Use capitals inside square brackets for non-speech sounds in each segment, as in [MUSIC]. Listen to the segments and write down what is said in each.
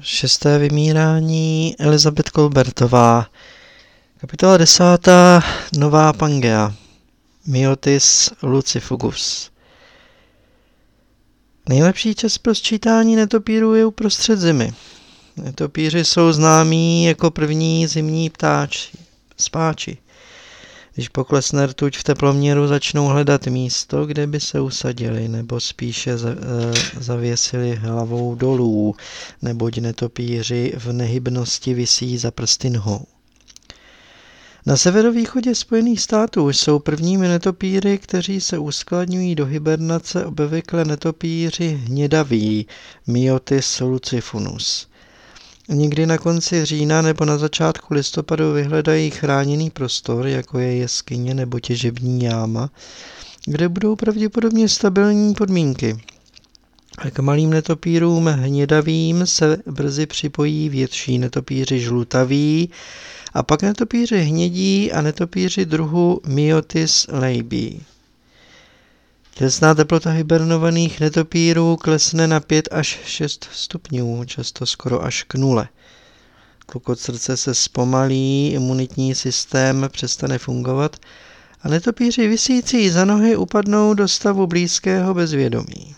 Šesté vymírání Elizabeth Kolbertová. Kapitola desátá Nová Pangea. Myotis lucifugus. Nejlepší čas pro sčítání netopírů je uprostřed zimy. Netopíři jsou známí jako první zimní ptáči, spáči. Když poklesne rtuť v teploměru, začnou hledat místo, kde by se usadili, nebo spíše e, zavěsili hlavou dolů, neboť netopíři v nehybnosti visí za prsty nohou. Na severovýchodě Spojených států jsou prvními netopíry, kteří se uskladňují do hibernace obvykle netopíři hnědaví, Myotis lucifunus. Někdy na konci října nebo na začátku listopadu vyhledají chráněný prostor, jako je jeskyně nebo těžební jáma, kde budou pravděpodobně stabilní podmínky. K malým netopírům hnědavým se brzy připojí větší netopíři žlutaví a pak netopíři hnědí a netopíři druhu Myotis labii. Těsná teplota hibernovaných netopírů klesne na 5 až 6 stupňů, často skoro až k nule. Tlukot srdce se zpomalí, imunitní systém přestane fungovat a netopíři vysící za nohy upadnou do stavu blízkého bezvědomí.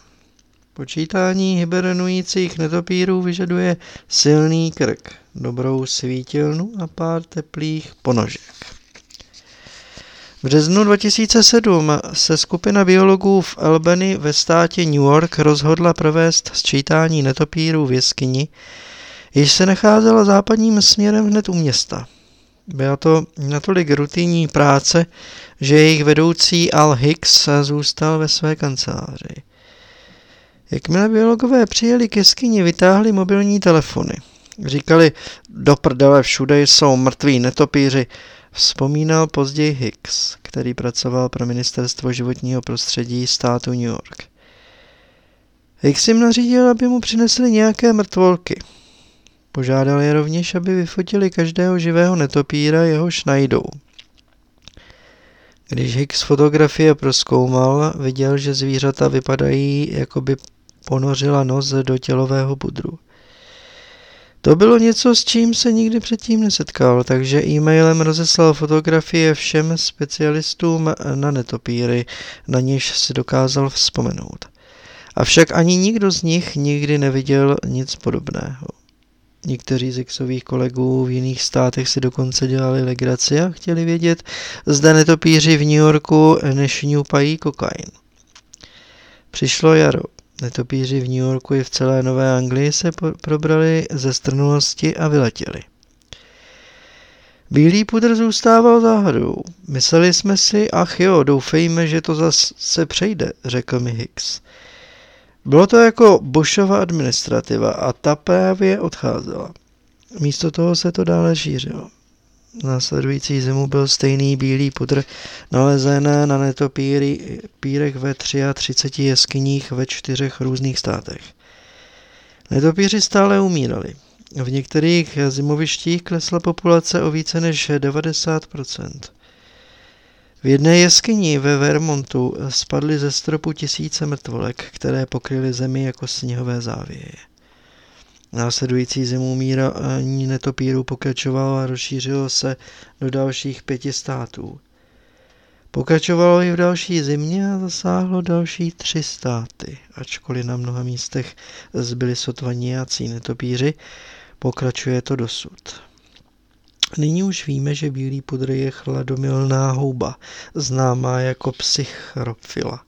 Počítání hibernujících netopírů vyžaduje silný krk, dobrou svítilnu a pár teplých ponožek. V březnu 2007 se skupina biologů v Albany ve státě New York rozhodla provést sčítání netopírů v jeskyni, jež se nacházela západním směrem hned u města. Byla to natolik rutinní práce, že jejich vedoucí Al Hicks zůstal ve své kanceláři. Jakmile biologové přijeli k jeskyni, vytáhli mobilní telefony. Říkali, do prdele všude jsou mrtví netopíři, Vzpomínal později Hicks, který pracoval pro ministerstvo životního prostředí státu New York. Hicks jim nařídil, aby mu přinesli nějaké mrtvolky. Požádal je rovněž, aby vyfotili každého živého netopíra, jehož najdou. Když Hicks fotografie proskoumal, viděl, že zvířata vypadají, jako by ponořila nos do tělového pudru. To bylo něco, s čím se nikdy předtím nesetkal, takže e-mailem rozeslal fotografie všem specialistům na netopíry, na něž si dokázal vzpomenout. Avšak ani nikdo z nich nikdy neviděl nic podobného. Někteří z Xových kolegů v jiných státech si dokonce dělali legraci a chtěli vědět, zda netopíři v New Yorku nešňupají kokain. Přišlo jaro. Netopíři v New Yorku i v celé Nové Anglii se probrali ze strnulosti a vyletěli. Bílý pudr zůstával záhadou. Mysleli jsme si, ach jo, doufejme, že to zase přejde, řekl mi Hicks. Bylo to jako Bushova administrativa a ta právě odcházela. Místo toho se to dále šířilo. Následující zimu byl stejný bílý pudr nalezen na netopírech ve 33 jeskyních ve čtyřech různých státech. Netopíři stále umírali. V některých zimovištích klesla populace o více než 90%. V jedné jeskyni ve Vermontu spadly ze stropu tisíce mrtvolek, které pokryly zemi jako sněhové závěje. Následující zimu mírání netopíru pokračovalo a rozšířilo se do dalších pěti států. Pokračovalo i v další zimě a zasáhlo další tři státy, ačkoliv na mnoha místech zbyli sotva nějací netopíři, pokračuje to dosud. Nyní už víme, že bílý pudr je chladomilná houba, známá jako psychropfila,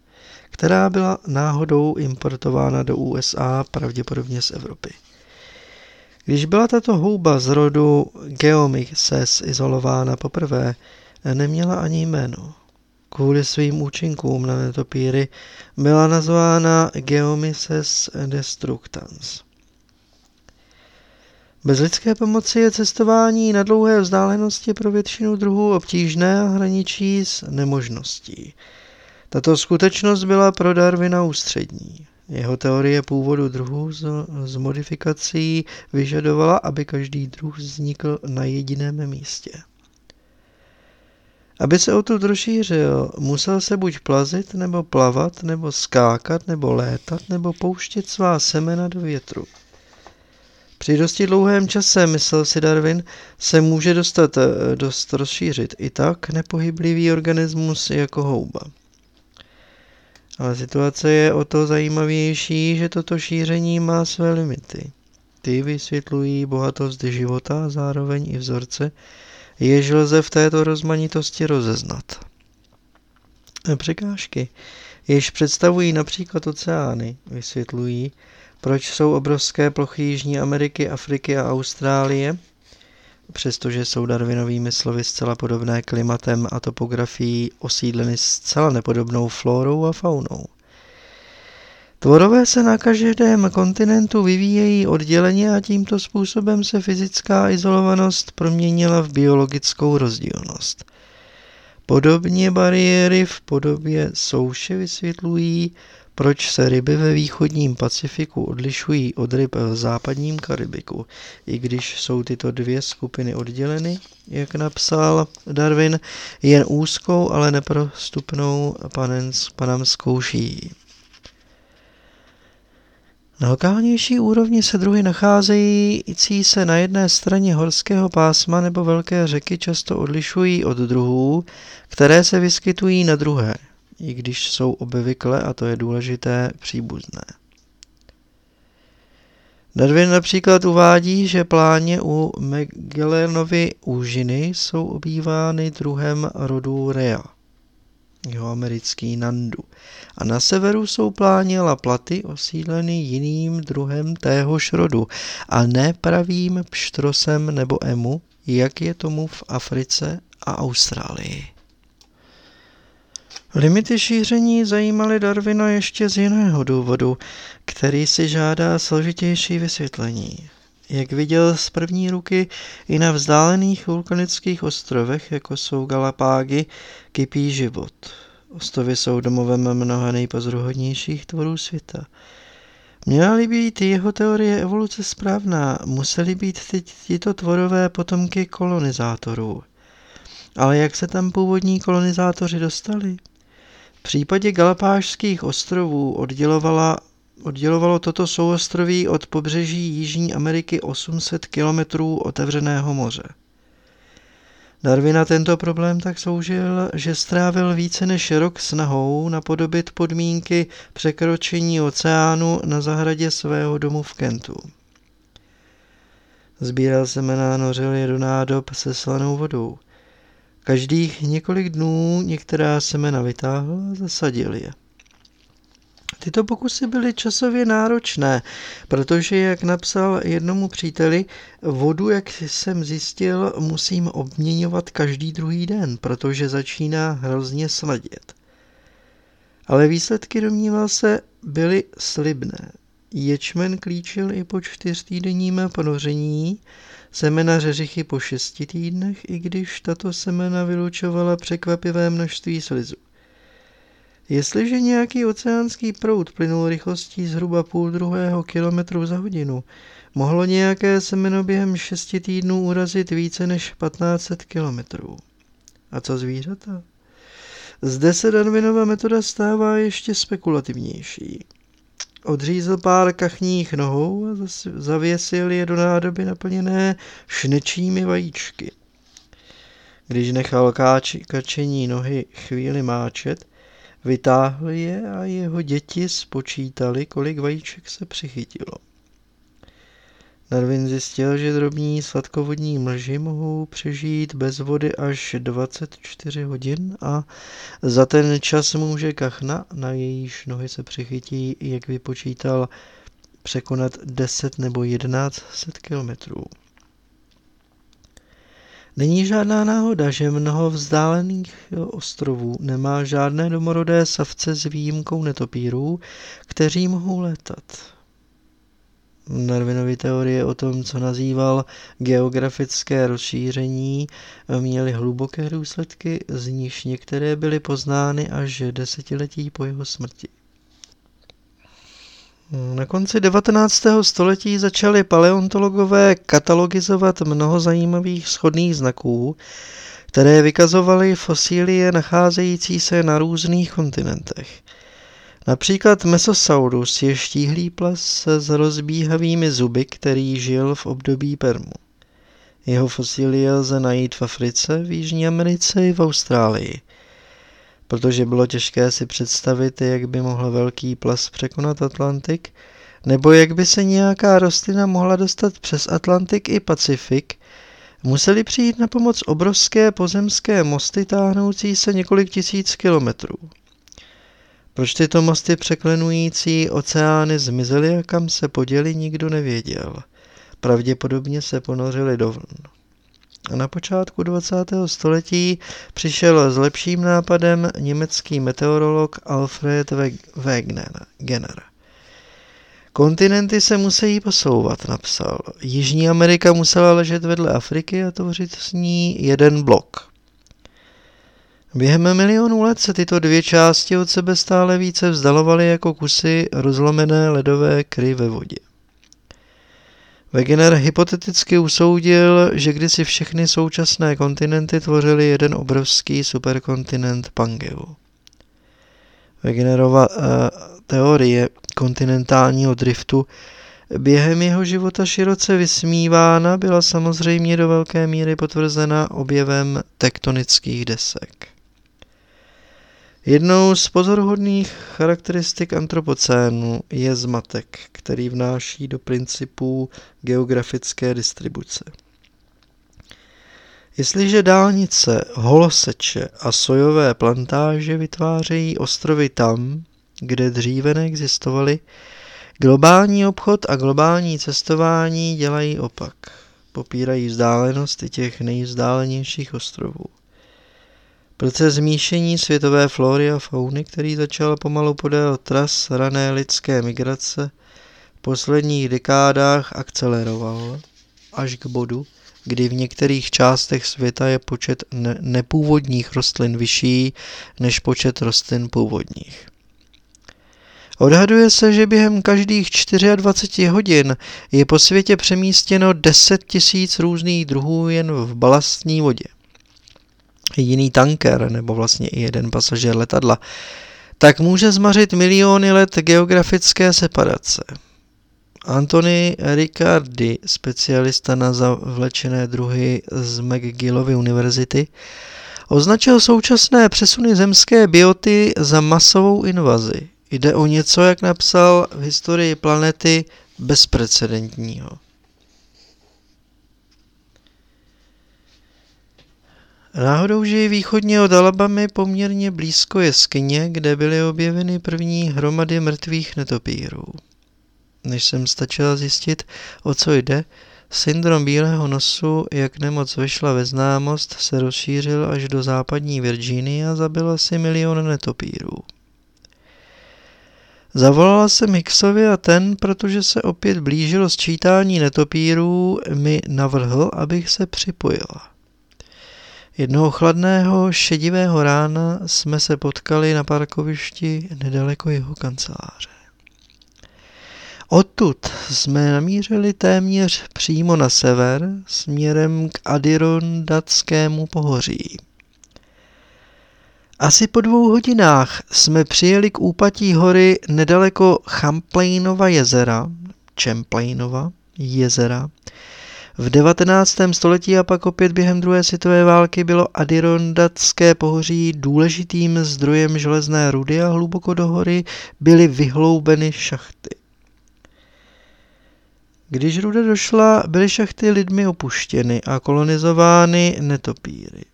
která byla náhodou importována do USA, pravděpodobně z Evropy. Když byla tato houba z rodu Geomyces izolována poprvé, neměla ani jméno. Kvůli svým účinkům na netopíry byla nazvána Geomyces destructans. Bez lidské pomoci je cestování na dlouhé vzdálenosti pro většinu druhů obtížné a hraničí s nemožností. Tato skutečnost byla pro Darwina ústřední. Jeho teorie původu druhů z, z modifikací vyžadovala, aby každý druh vznikl na jediném místě. Aby se odtud rozšířil, musel se buď plazit, nebo plavat, nebo skákat, nebo létat, nebo pouštět svá semena do větru. Při dosti dlouhém čase, myslel si Darwin, se může dostat eh, dost rozšířit i tak nepohyblivý organismus jako houba. Ale situace je o to zajímavější, že toto šíření má své limity. Ty vysvětlují bohatost života a zároveň i vzorce, jež lze v této rozmanitosti rozeznat. Překážky, jež představují například oceány, vysvětlují, proč jsou obrovské plochy Jižní Ameriky, Afriky a Austrálie, přestože jsou Darwinovými slovy zcela podobné klimatem a topografií osídleny zcela nepodobnou flórou a faunou. Tvorové se na každém kontinentu vyvíjejí odděleně a tímto způsobem se fyzická izolovanost proměnila v biologickou rozdílnost. Podobně bariéry v podobě souše vysvětlují, proč se ryby ve východním Pacifiku odlišují od ryb v západním Karibiku, i když jsou tyto dvě skupiny odděleny, jak napsal Darwin, jen úzkou, ale neprostupnou panamskou šíjí. Na lokálnější úrovni se druhy nacházející se na jedné straně horského pásma nebo velké řeky často odlišují od druhů, které se vyskytují na druhé, i když jsou obvykle, a to je důležité, příbuzné. Darwin například uvádí, že pláně u Magellanovy úžiny jsou obývány druhem rodu Rea – jeho americký Nandu. A na severu jsou pláně Laplaty osídleny jiným druhem téhož rodu a ne pravým pštrosem nebo emu, jak je tomu v Africe a Austrálii. Limity šíření zajímaly Darwina ještě z jiného důvodu, který si žádá složitější vysvětlení. Jak viděl z první ruky, i na vzdálených vulkanických ostrovech, jako jsou Galapágy, kypí život. Ostrovy jsou domovem mnoha nejpozoruhodnějších tvorů světa. Měla-li být jeho teorie evoluce správná, museli být tito tvorové potomky kolonizátorů. Ale jak se tam původní kolonizátoři dostali? V případě Galapášských ostrovů oddělovala Oddělovalo toto souostroví od pobřeží Jižní Ameriky 800 kilometrů otevřeného moře. Darwina tento problém tak soužil, že strávil více než rok snahou napodobit podmínky překročení oceánu na zahradě svého domu v Kentu. Sbíral semena nořil je do nádob se slanou vodou. Každých několik dnů některá semena vytáhl a zasadil je. Tyto pokusy byly časově náročné, protože, jak napsal jednomu příteli, vodu, jak jsem zjistil, musím obměňovat každý druhý den, protože začíná hrozně sladět. Ale výsledky, domníval se, byly slibné. Ječmen klíčil i po čtyřtýdenním ponoření, semena řeřichy po šesti týdnech, i když tato semena vylučovala překvapivé množství slizu. Jestliže nějaký oceánský proud plynul rychlostí zhruba půl druhého kilometru za hodinu, mohlo nějaké semeno během šesti týdnů urazit více než 1500 kilometrů. A co zvířata? Zde se Darwinova metoda stává ještě spekulativnější. Odřízl pár kachních nohou a zavěsil je do nádoby naplněné šnečími vajíčky. Když nechal káči, kačení nohy chvíli máčet, Vytáhl je a jeho děti spočítali, kolik vajíček se přichytilo. Darwin zjistil, že drobní sladkovodní mlži mohou přežít bez vody až 24 hodin a za ten čas může kachna, na jejíž nohy se přichytí, jak vypočítal, překonat 10 nebo 11 set kilometrů. Není žádná náhoda, že mnoho vzdálených ostrovů nemá žádné domorodé savce s výjimkou netopírů, kteří mohou létat. Darwinovy teorie o tom, co nazýval geografické rozšíření, měly hluboké důsledky, z níž některé byly poznány až desetiletí po jeho smrti. Na konci 19. století začali paleontologové katalogizovat mnoho zajímavých schodných znaků, které vykazovaly fosílie nacházející se na různých kontinentech. Například Mesosaurus je štíhlý ples s rozbíhavými zuby, který žil v období Permu. Jeho fosílie lze najít v Africe, v Jižní Americe i v Austrálii. Protože bylo těžké si představit, jak by mohl velký ples překonat Atlantik, nebo jak by se nějaká rostlina mohla dostat přes Atlantik i Pacifik, museli přijít na pomoc obrovské pozemské mosty táhnoucí se několik tisíc kilometrů. Proč tyto mosty překlenující oceány zmizely a kam se poděli, nikdo nevěděl. Pravděpodobně se ponořili do vln. A na počátku 20. století přišel s lepším nápadem německý meteorolog Alfred Wegener. Kontinenty se musí posouvat, napsal. Jižní Amerika musela ležet vedle Afriky a tvořit s ní jeden blok. Během milionů let se tyto dvě části od sebe stále více vzdalovaly jako kusy rozlomené ledové kry ve vodě. Wegener hypoteticky usoudil, že kdysi všechny současné kontinenty tvořily jeden obrovský superkontinent Pangeu. Wegenerova uh, teorie kontinentálního driftu během jeho života široce vysmívána byla samozřejmě do velké míry potvrzena objevem tektonických desek. Jednou z pozoruhodných charakteristik antropocénu je zmatek, který vnáší do principů geografické distribuce. Jestliže dálnice, holoseče a sojové plantáže vytvářejí ostrovy tam, kde dříve neexistovaly, globální obchod a globální cestování dělají opak. Popírají vzdálenosti těch nejvzdálenějších ostrovů. Proces zmíšení světové flory a fauny, který začal pomalu podél tras rané lidské migrace, v posledních dekádách akceleroval až k bodu, kdy v některých částech světa je počet ne- nepůvodních rostlin vyšší než počet rostlin původních. Odhaduje se, že během každých 24 hodin je po světě přemístěno 10 tisíc různých druhů jen v balastní vodě jiný tanker nebo vlastně i jeden pasažér letadla, tak může zmařit miliony let geografické separace. Anthony Riccardi, specialista na zavlečené druhy z McGillovy univerzity, označil současné přesuny zemské bioty za masovou invazi. Jde o něco, jak napsal v historii planety, bezprecedentního. Náhodou žije východně od Alabamy poměrně blízko jeskyně, kde byly objeveny první hromady mrtvých netopírů. Než jsem stačila zjistit, o co jde, syndrom bílého nosu, jak nemoc vyšla ve známost, se rozšířil až do západní Virginie a zabil asi milion netopírů. Zavolala jsem Hicksovi a ten, protože se opět blížilo sčítání netopírů, mi navrhl, abych se připojila. Jednoho chladného šedivého rána jsme se potkali na parkovišti nedaleko jeho kanceláře. Odtud jsme namířili téměř přímo na sever směrem k Adirondatskému pohoří. Asi po dvou hodinách jsme přijeli k úpatí hory nedaleko Champlainova jezera, Champlainova jezera, v 19. století a pak opět během druhé světové války bylo Adirondacké pohoří důležitým zdrojem železné rudy a hluboko do hory byly vyhloubeny šachty. Když ruda došla, byly šachty lidmi opuštěny a kolonizovány netopíry.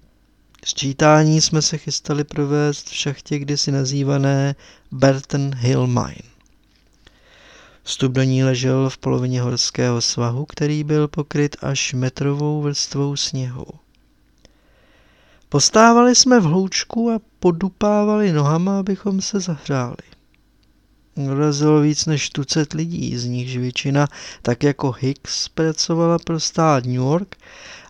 Sčítání jsme se chystali provést v šachtě kdysi nazývané Burton Hill Mine. Vstup do ní ležel v polovině horského svahu, který byl pokryt až metrovou vrstvou sněhu. Postávali jsme v hloučku a podupávali nohama, abychom se zahřáli. Dorazilo víc než tucet lidí, z nichž většina, tak jako Hicks, pracovala pro stát New York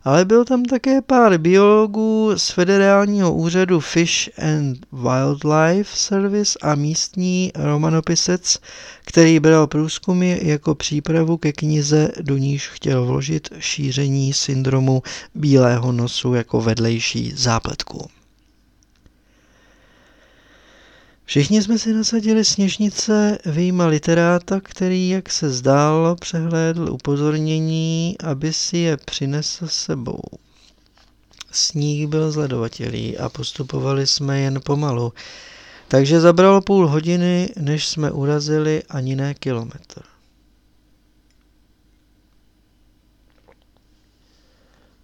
ale byl tam také pár biologů z federálního úřadu Fish and Wildlife Service a místní romanopisec, který bral průzkumy jako přípravu ke knize, do níž chtěl vložit šíření syndromu bílého nosu jako vedlejší zápletku. Všichni jsme si nasadili sněžnice výjima literáta, který, jak se zdálo, přehlédl upozornění, aby si je přinesl sebou. Sníh byl zledovatělý a postupovali jsme jen pomalu, takže zabralo půl hodiny, než jsme urazili ani ne kilometr.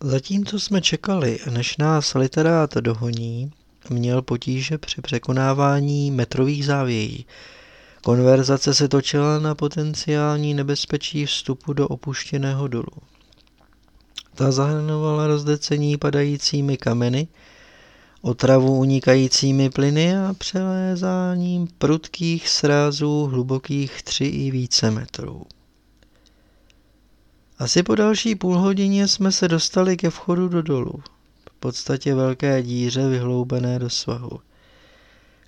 Zatímco jsme čekali, než nás literát dohoní, měl potíže při překonávání metrových závějí. Konverzace se točila na potenciální nebezpečí vstupu do opuštěného dolu. Ta zahrnovala rozdecení padajícími kameny, otravu unikajícími plyny a přelézáním prudkých srázů hlubokých tři i více metrů. Asi po další půl hodině jsme se dostali ke vchodu do dolu, podstatě velké díře vyhloubené do svahu.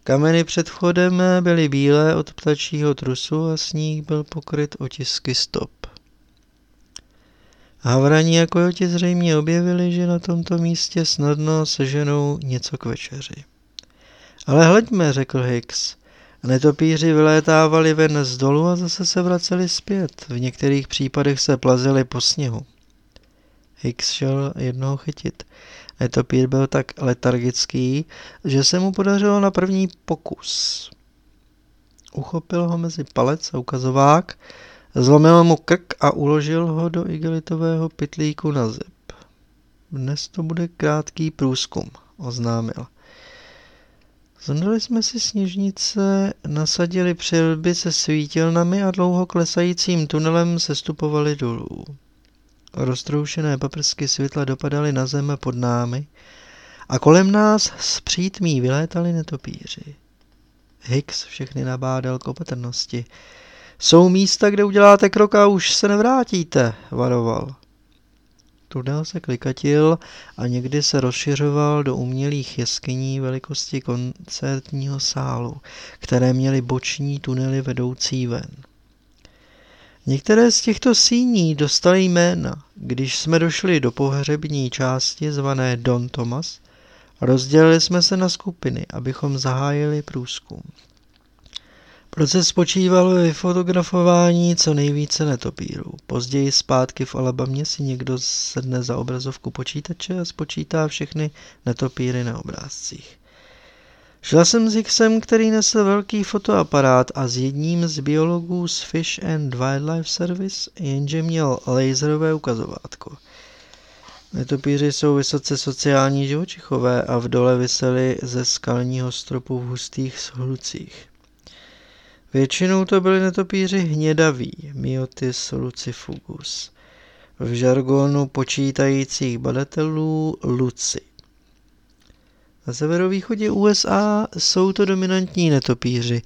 Kameny před vchodem byly bílé od ptačího trusu a sníh byl pokryt otisky stop. Havraní a kojoti zřejmě objevili, že na tomto místě snadno seženou něco k večeři. Ale hleďme, řekl Hicks. Netopíři vylétávali ven z dolu a zase se vraceli zpět. V některých případech se plazili po sněhu. Hicks šel jednoho chytit. Netopír byl tak letargický, že se mu podařilo na první pokus. Uchopil ho mezi palec a ukazovák, zlomil mu krk a uložil ho do igelitového pytlíku na zip. Dnes to bude krátký průzkum, oznámil. Zandali jsme si sněžnice, nasadili přilby se svítilnami a dlouho klesajícím tunelem sestupovali dolů. Roztroušené paprsky světla dopadaly na zem pod námi a kolem nás s přítmí vylétali netopíři. Hicks všechny nabádal k opatrnosti. Jsou místa, kde uděláte krok a už se nevrátíte, varoval. Tunel se klikatil a někdy se rozšiřoval do umělých jeskyní velikosti koncertního sálu, které měly boční tunely vedoucí ven. Některé z těchto síní dostaly jména. Když jsme došli do pohřební části zvané Don Thomas, rozdělili jsme se na skupiny, abychom zahájili průzkum. Proces spočíval ve vyfotografování co nejvíce netopírů. Později zpátky v Alabamě si někdo sedne za obrazovku počítače a spočítá všechny netopíry na obrázcích. Šla jsem s Hicksem, který nesl velký fotoaparát a s jedním z biologů z Fish and Wildlife Service, jenže měl laserové ukazovátko. Netopíři jsou vysoce sociální živočichové a v dole vysely ze skalního stropu v hustých shlucích. Většinou to byli netopíři hnědaví, Myotis lucifugus, v žargonu počítajících badatelů luci. Na severovýchodě USA jsou to dominantní netopíři,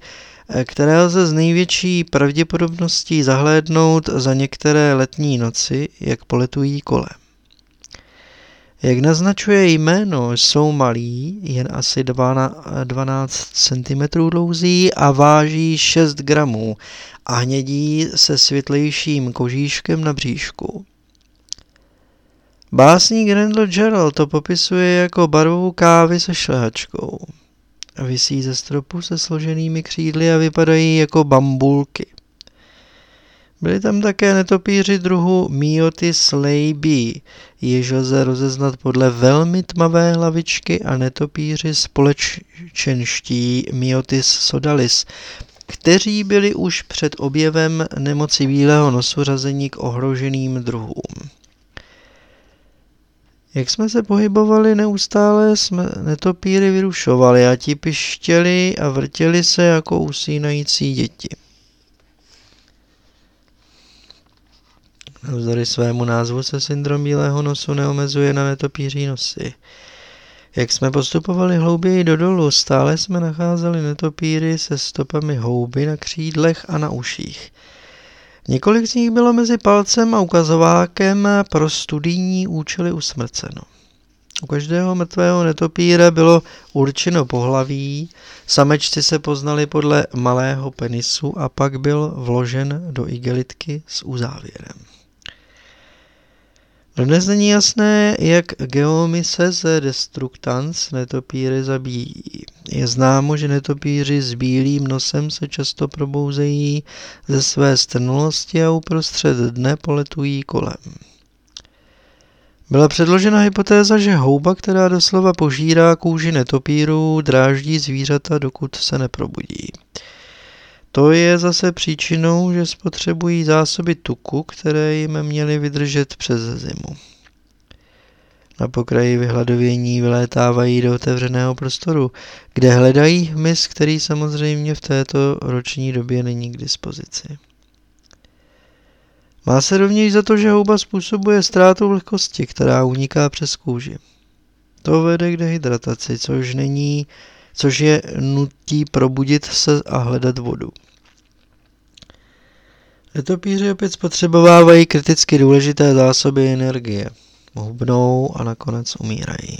které lze z největší pravděpodobností zahlédnout za některé letní noci, jak poletují kolem. Jak naznačuje jméno, jsou malí, jen asi 12 cm dlouzí a váží 6 gramů a hnědí se světlejším kožíškem na bříšku. Básník Randall Gerald to popisuje jako barvovou kávy se šlehačkou. Vysí ze stropu se složenými křídly a vypadají jako bambulky. Byli tam také netopíři druhu Myotis leibi, jež lze rozeznat podle velmi tmavé hlavičky a netopíři společenští Myotis sodalis, kteří byli už před objevem nemoci bílého nosu řazení k ohroženým druhům. Jak jsme se pohybovali neustále, jsme netopíry vyrušovali a ti pištěli a vrtěli se jako usínající děti. Navzdory svému názvu se syndrom bílého nosu neomezuje na netopíří nosy. Jak jsme postupovali hlouběji do dolu, stále jsme nacházeli netopíry se stopami houby na křídlech a na uších. Několik z nich bylo mezi palcem a ukazovákem pro studijní účely usmrceno. U každého mrtvého netopíra bylo určeno pohlaví, samečci se poznali podle malého penisu a pak byl vložen do igelitky s uzávěrem. Dnes není jasné, jak Geomyces destructans netopíry zabíjí. Je známo, že netopíři s bílým nosem se často probouzejí ze své strnulosti a uprostřed dne poletují kolem. Byla předložena hypotéza, že houba, která doslova požírá kůži netopíru, dráždí zvířata, dokud se neprobudí. To je zase příčinou, že spotřebují zásoby tuku, které jim měly vydržet přes zimu. Na pokraji vyhladovění vylétávají do otevřeného prostoru, kde hledají hmyz, který samozřejmě v této roční době není k dispozici. Má se rovněž za to, že houba způsobuje ztrátu vlhkosti, která uniká přes kůži. To vede k dehydrataci, což není, což je nutí probudit se a hledat vodu. Netopíři opět spotřebovávají kriticky důležité zásoby energie. Hubnou a nakonec umírají.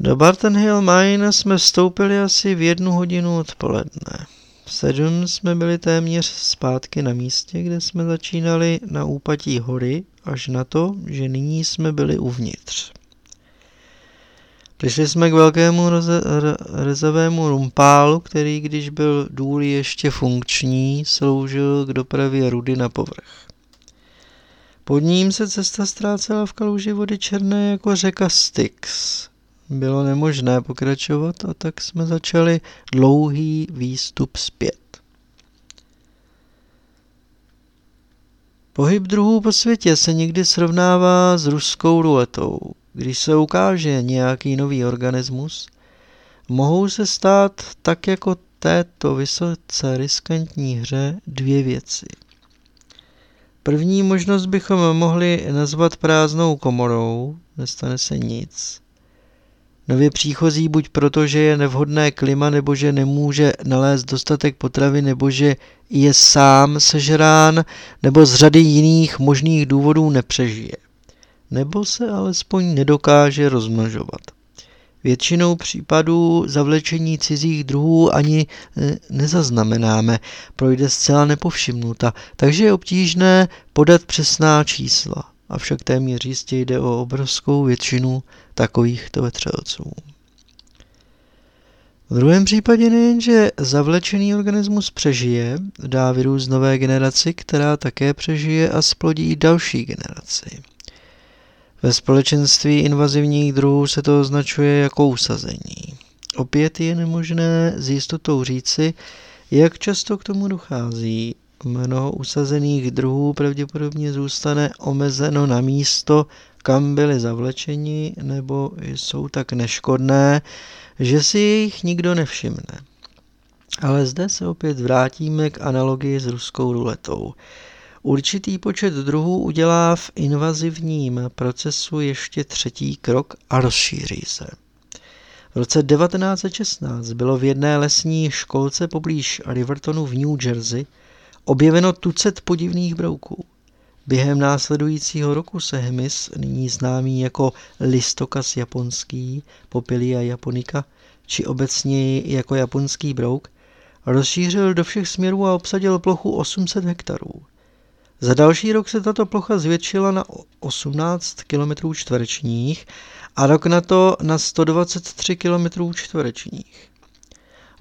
Do Barton Hill Mine jsme vstoupili asi v jednu hodinu odpoledne. V sedm jsme byli téměř zpátky na místě, kde jsme začínali na úpatí hory, až na to, že nyní jsme byli uvnitř. Přišli jsme k velkému reze, rezovému rumpálu, který, když byl důl ještě funkční, sloužil k dopravě rudy na povrch. Pod ním se cesta ztrácela v kaluži vody černé jako řeka Styx. Bylo nemožné pokračovat a tak jsme začali dlouhý výstup zpět. Pohyb druhů po světě se někdy srovnává s ruskou ruletou. Když se ukáže nějaký nový organismus, mohou se stát tak jako této vysoce riskantní hře dvě věci. První možnost bychom mohli nazvat prázdnou komorou, nestane se nic. Nově příchozí buď proto, že je nevhodné klima, nebo že nemůže nalézt dostatek potravy, nebo že je sám sežrán, nebo z řady jiných možných důvodů nepřežije. Nebo se alespoň nedokáže rozmnožovat. Většinou případů zavlečení cizích druhů ani e, nezaznamenáme, projde zcela nepovšimnuta, takže je obtížné podat přesná čísla. Avšak téměř jistě jde o obrovskou většinu takovýchto vetřelců. V druhém případě nejenže zavlečený organismus přežije, dá virus nové generaci, která také přežije a splodí další generaci. Ve společenství invazivních druhů se to označuje jako usazení. Opět je nemožné s jistotou říci, jak často k tomu dochází. Mnoho usazených druhů pravděpodobně zůstane omezeno na místo, kam byli zavlečeni, nebo jsou tak neškodné, že si jich nikdo nevšimne. Ale zde se opět vrátíme k analogii s ruskou ruletou. Určitý počet druhů udělá v invazivním procesu ještě třetí krok a rozšíří se. V roce 1916 bylo v jedné lesní školce poblíž Rivertonu v New Jersey objeveno tucet podivných brouků. Během následujícího roku se hmyz, nyní známý jako listokas japonský, Popilia japonika, či obecně jako japonský brouk, rozšířil do všech směrů a obsadil plochu 800 hektarů. Za další rok se tato plocha zvětšila na 18 km čtverečních a rok na to na 123 km čtverečních.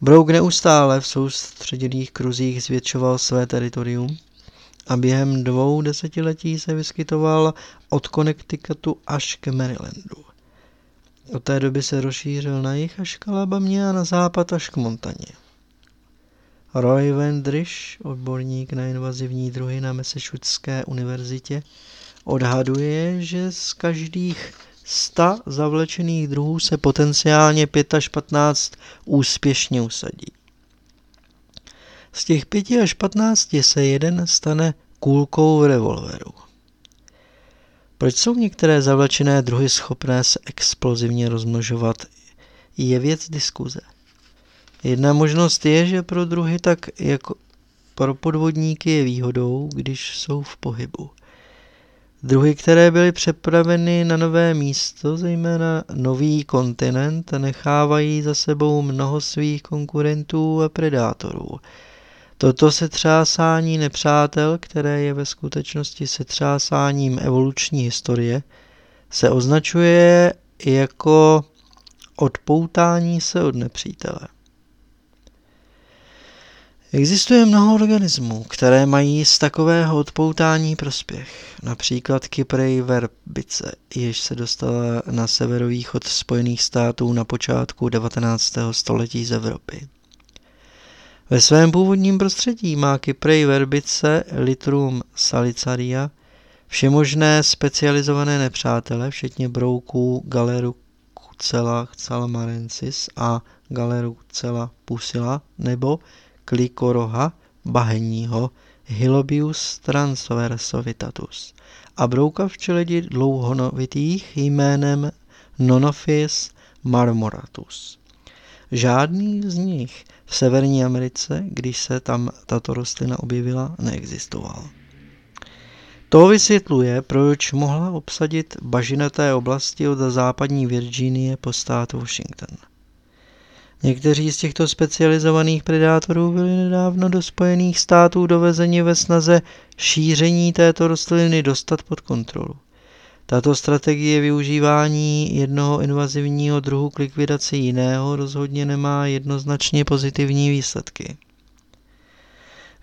Brouk neustále v soustředěných kruzích zvětšoval své teritorium a během dvou desetiletí se vyskytoval od Connecticutu až k Marylandu. Od té doby se rozšířil na jih až k Alabamě a na západ až k Montaně. Roy Vendrish, odborník na invazivní druhy na Massachusettské univerzitě, odhaduje, že z každých 100 zavlečených druhů se potenciálně 5 až 15 úspěšně usadí. Z těch 5 až 15 se jeden stane kůlkou v revolveru. Proč jsou některé zavlečené druhy schopné se explozivně rozmnožovat, je věc diskuze. Jedna možnost je, že pro druhy tak jako pro podvodníky je výhodou, když jsou v pohybu. Druhy, které byly přepraveny na nové místo, zejména nový kontinent, nechávají za sebou mnoho svých konkurentů a predátorů. Toto setřásání nepřátel, které je ve skutečnosti setřásáním evoluční historie, se označuje jako odpoutání se od nepřítele. Existuje mnoho organismů, které mají z takového odpoutání prospěch. Například Kyprej verbice, jež se dostala na severovýchod Spojených států na počátku 19. století z Evropy. Ve svém původním prostředí má Kyprej verbice Litrum salicaria všemožné specializované nepřátele, včetně brouků Galeru Cucela calamarensis a Galeru Cucela pusila nebo Klikoroha bahenního Hylobius transversovitatus a brouka v čeledi dlouhonovitých jménem Nonophis marmoratus. Žádný z nich v Severní Americe, když se tam tato rostlina objevila, neexistoval. To vysvětluje, proč mohla obsadit bažinaté oblasti od západní Virginie po stát Washington. Někteří z těchto specializovaných predátorů byli nedávno do Spojených států dovezeni ve snaze šíření této rostliny dostat pod kontrolu. Tato strategie využívání jednoho invazivního druhu k likvidaci jiného rozhodně nemá jednoznačně pozitivní výsledky.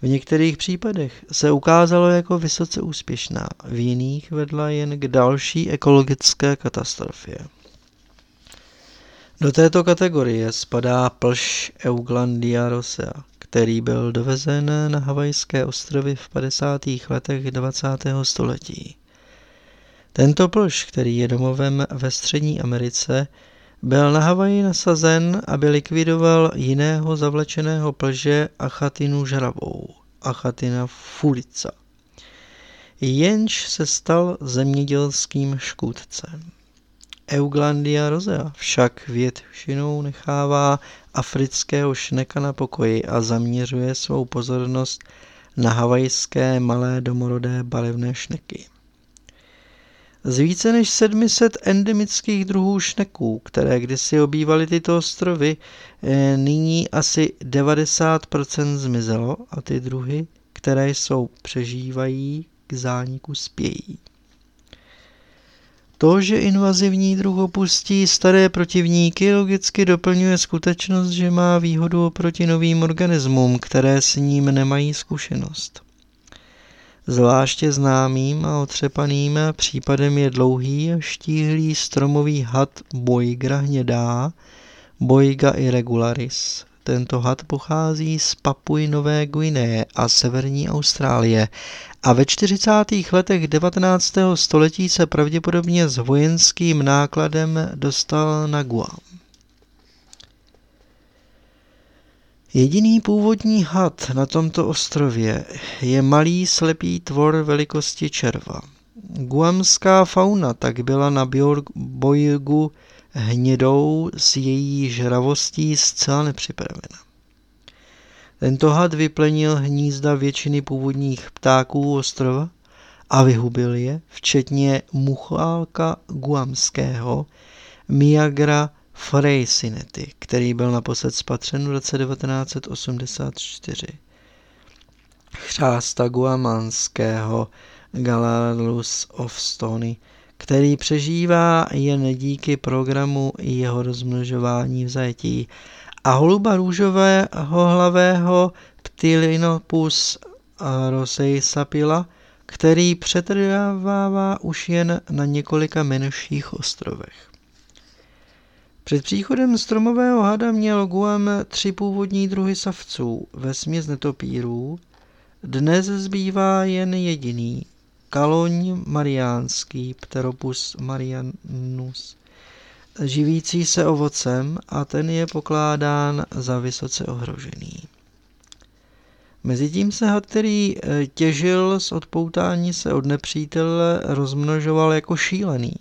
V některých případech se ukázalo jako vysoce úspěšná, v jiných vedla jen k další ekologické katastrofě. Do této kategorie spadá plš Euglandia rosea, který byl dovezen na havajské ostrovy v 50. letech 20. století. Tento plš, který je domovem ve Střední Americe, byl na Havaji nasazen, aby likvidoval jiného zavlečeného plže Achatinu žravou, Achatina fulica. Jenž se stal zemědělským škůdcem. Euglandia rosea však většinou nechává afrického šneka na pokoji a zaměřuje svou pozornost na havajské malé domorodé barevné šneky. Z více než 700 endemických druhů šneků, které kdysi obývaly tyto ostrovy, eh, nyní asi 90% zmizelo a ty druhy, které jsou přežívají, k zániku spějí. To, že invazivní druh opustí staré protivníky, logicky doplňuje skutečnost, že má výhodu oproti novým organismům, které s ním nemají zkušenost. Zvláště známým a otřepaným případem je dlouhý štíhlý stromový had Boigra hnědá, Boiga irregularis. Tento had pochází z Papuji Nové Guineje a severní Austrálie a ve 40. letech 19. století se pravděpodobně s vojenským nákladem dostal na Guam. Jediný původní had na tomto ostrově je malý slepý tvor velikosti červa. Guamská fauna tak byla na Boigu hnědou s její žravostí zcela nepřipravena. Tento had vyplenil hnízda většiny původních ptáků ostrova a vyhubil je, včetně muchálka guamského, Miagra freycinety, který byl naposled spatřen v roce 1984. Chřásta guamanského Galalus of Stony, který přežívá jen díky programu jeho rozmnožování v zajetí a holuba růžového hlavého Ptilinopus roseisapila, který přetrvává už jen na několika menších ostrovech. Před příchodem stromového hada měl Guam tři původní druhy savců, ve směs netopírů. Dnes zbývá jen jediný, kaloň mariánský, Pteropus marianus, živící se ovocem a ten je pokládán za vysoce ohrožený. Mezitím se had, který eh, těžil z odpoutání se od nepřítele, rozmnožoval jako šílený.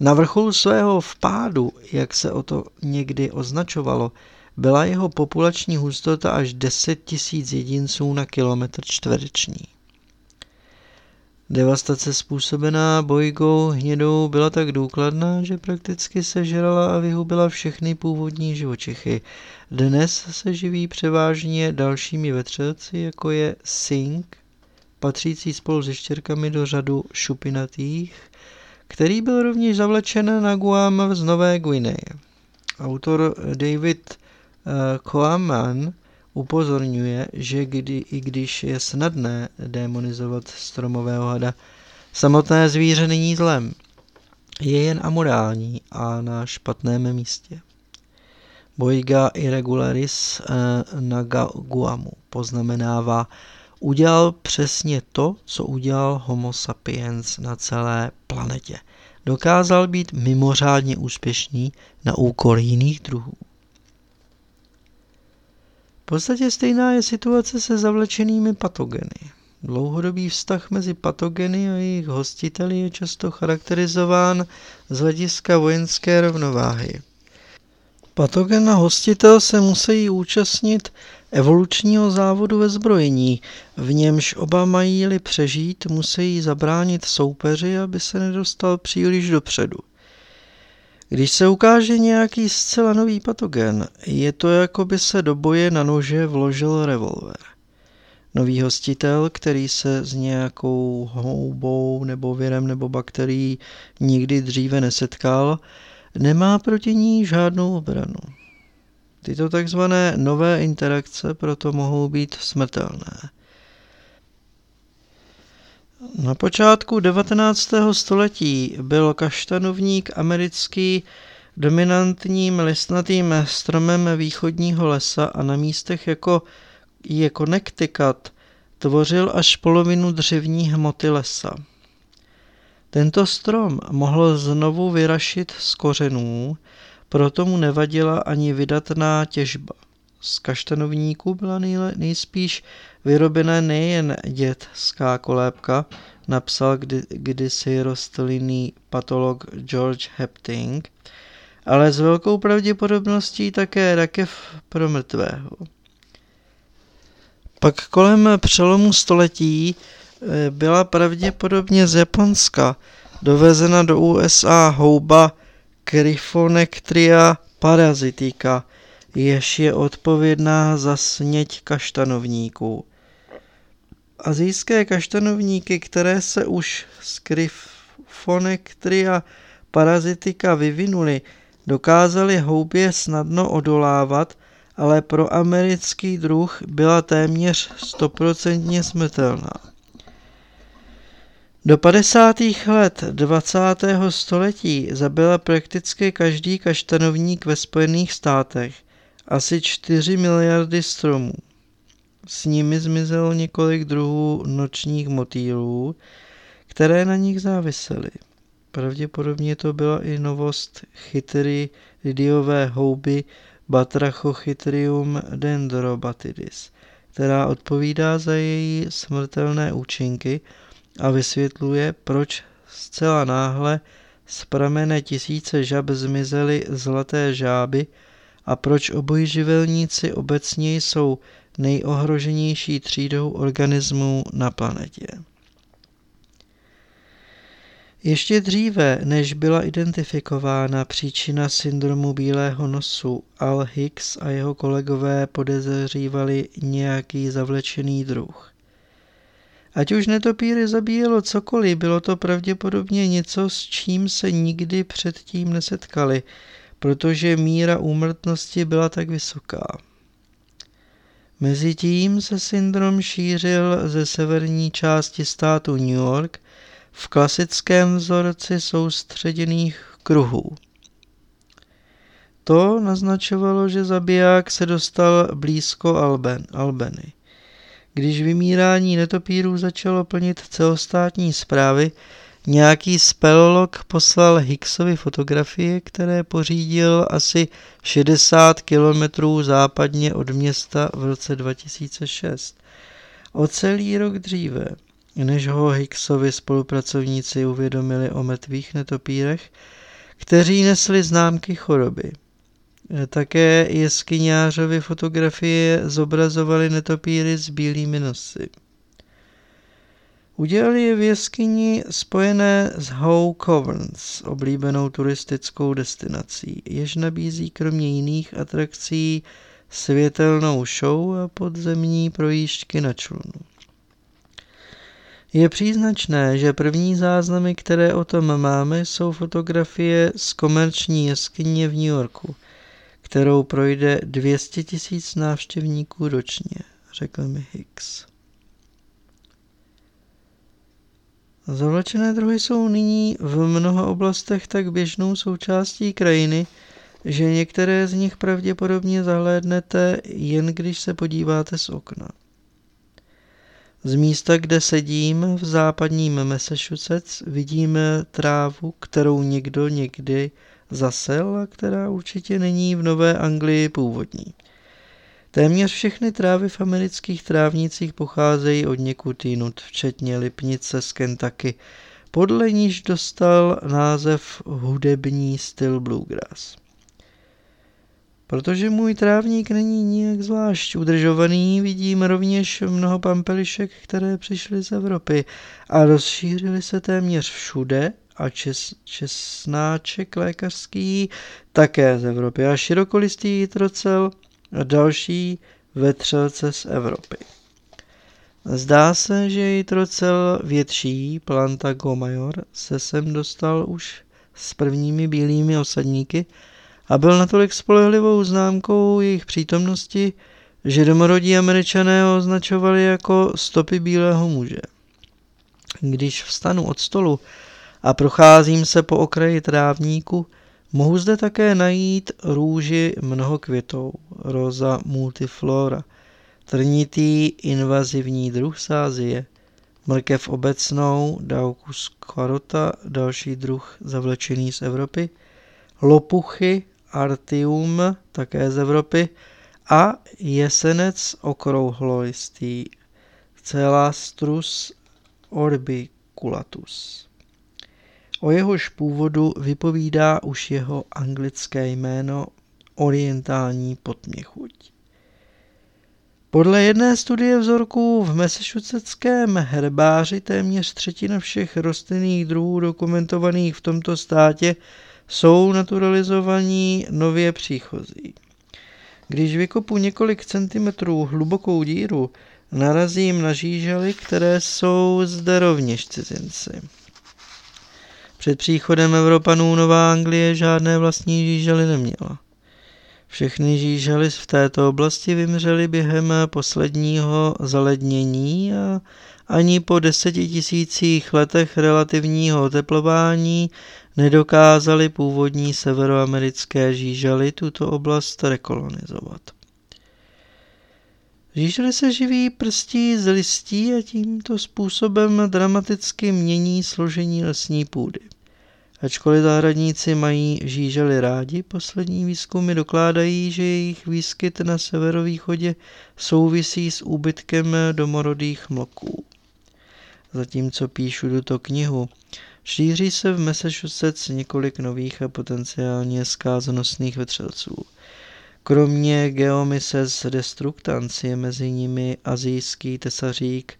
Na vrcholu svého vpádu, jak se o to někdy označovalo, byla jeho populační hustota až 10 tisíc jedinců na kilometr čtvereční. Devastace způsobená bojgou hnědou byla tak důkladná, že prakticky sežrala a vyhubila všechny původní živočichy. Dnes se živí převážně dalšími vetřelci, jako je sink, patřící spolu se štěrkami do řadu šupinatých, který byl rovněž zavlečen na Guam z Nové Guineje. Autor David Koaman upozorňuje, že kdy, i když je snadné demonizovat stromového hada, samotné zvíře není zlem. Je jen amorální a na špatném místě. Boiga irregularis eh, Guamu poznamenává, udělal přesně to, co udělal Homo sapiens na celé planetě. Dokázal být mimořádně úspěšný na úkor jiných druhů. V podstatě stejná je situace se zavlečenými patogeny. Dlouhodobý vztah mezi patogeny a jejich hostiteli je často charakterizován z hlediska vojenské rovnováhy. Patogen a hostitel se musí účastnit evolučního závodu ve zbrojení, v němž oba mají-li přežít, musí zabránit soupeři, aby se nedostal příliš dopředu. Když se ukáže nějaký zcela nový patogen, je to jako by se do boje na nože vložil revolver. Nový hostitel, který se s nějakou houbou nebo virem nebo bakterií nikdy dříve nesetkal, nemá proti ní žádnou obranu. Tyto takzvané nové interakce proto mohou být smrtelné. Na počátku 19. století byl kaštanovník americký dominantním listnatým stromem východního lesa a na místech jako je Connecticut tvořil až polovinu dřevní hmoty lesa. Tento strom mohl znovu vyrašit z kořenů, proto mu nevadila ani vydatná těžba. Z kaštanovníků byla nejspíš vyrobená nejen dětská kolébka, napsal kdy, kdysi rostlinný patolog George Hepting, ale s velkou pravděpodobností také rakev pro mrtvého. Pak kolem přelomu století eh, byla pravděpodobně z Japonska dovezena do USA houba Gryphonectria parazitika, jež je odpovědná za sněť kaštanovníků. Azijské kaštanovníky, které se už z Gryphonectria parazitika vyvinuly, dokázaly houbě snadno odolávat, ale pro americký druh byla téměř stoprocentně smrtelná. Do 50. let 20. století zabila prakticky každý kaštanovník ve Spojených státech asi 4 miliardy stromů. S nimi zmizelo několik druhů nočních motýlů, které na nich závisely. Pravděpodobně to byla i novost chytry lidiové houby Batrachochytrium dendrobatidis, která odpovídá za její smrtelné účinky a vysvětluje, proč zcela náhle z pramene tisíce žab zmizely zlaté žáby a proč obojživelníci obecně jsou nejohroženější třídou organismů na planetě. Ještě dříve, než byla identifikována příčina syndromu bílého nosu, Al Hicks a jeho kolegové podezřívali nějaký zavlečený druh. Ať už netopíry zabíjelo cokoliv, bylo to pravděpodobně něco, s čím se nikdy předtím nesetkali, protože míra úmrtnosti byla tak vysoká. Mezitím se syndrom šířil ze severní části státu New York v klasickém vzorci soustředěných kruhů. To naznačovalo, že zabiják se dostal blízko Alben, Albany. Když vymírání netopírů začalo plnit celostátní zprávy, nějaký speleolog poslal Hicksovi fotografie, které pořídil asi 60 kilometrů západně od města v roce 2006. O celý rok dříve, než ho Hicksovi spolupracovníci uvědomili o mrtvých netopírech, kteří nesli známky choroby. Také jeskyňářovy fotografie zobrazovaly netopíry s bílými nosy. Udělali je v jeskyni spojené s Howe Caverns, oblíbenou turistickou destinací, jež nabízí kromě jiných atrakcí světelnou show a podzemní projížďky na člunu. Je příznačné, že první záznamy, které o tom máme, jsou fotografie z komerční jeskyně v New Yorku – kterou projde 200 tisíc návštěvníků ročně, řekl mi Hicks. Zavlečené druhy jsou nyní v mnoha oblastech tak běžnou součástí krajiny, že některé z nich pravděpodobně zahlédnete jen když se podíváte z okna. Z místa, kde sedím v západním Massachusetts, vidíme trávu, kterou někdo někdy zasel a která určitě není v Nové Anglii původní. Téměř všechny trávy v amerických trávnicích pocházejí od někud jinut, včetně lipnice z Kentucky, podle níž dostal název hudební styl bluegrass. Protože můj trávník není nijak zvlášť udržovaný, vidím rovněž mnoho pampelišek, které přišly z Evropy a rozšířily se téměř všude a čes, česnáček lékařský také z Evropy a širokolistý jitrocel a další vetřelce z Evropy. Zdá se, že jitrocel větší, Plantago major, se sem dostal už s prvními bílými osadníky, a byl natolik spolehlivou známkou jejich přítomnosti, že domorodí američané ho označovali jako stopy bílého muže. Když vstanu od stolu a procházím se po okraji trávníku, mohu zde také najít růži mnoho květou, roza multiflora, trnitý invazivní druh z Ázie, mrkev obecnou, Daucus carota, další druh zavlečený z Evropy, lopuchy Artium, také z Evropy, a jesenec okrouhlojistý, Celastrus orbiculatus. O jehož původu vypovídá už jeho anglické jméno orientální potměchuť. Podle jedné studie vzorků v Massachusettském herbáři téměř třetina všech rostlinných druhů dokumentovaných v tomto státě jsou naturalizovaní nově příchozí. Když vykopu několik centimetrů hlubokou díru, narazím na žížaly, které jsou zde rovněž cizinci. Před příchodem Evropanů Nová Anglie žádné vlastní žížaly neměla. Všechny žížaly v této oblasti vymřely během posledního zalednění a ani po deseti tisících letech relativního oteplování nedokázali původní severoamerické žížaly tuto oblast rekolonizovat. Žížaly se živí prstí z listí a tímto způsobem dramaticky mění složení lesní půdy. Ačkoliv zahradníci mají žížely rádi, poslední výzkumy dokládají, že jejich výskyt na severovýchodě souvisí s úbytkem domorodých mloků. Zatímco píšu tuto knihu, Šíří se v Massachusetts několik nových a potenciálně zkázonosných vetřelců. Kromě Geomyces destructans je mezi nimi azijský tesařík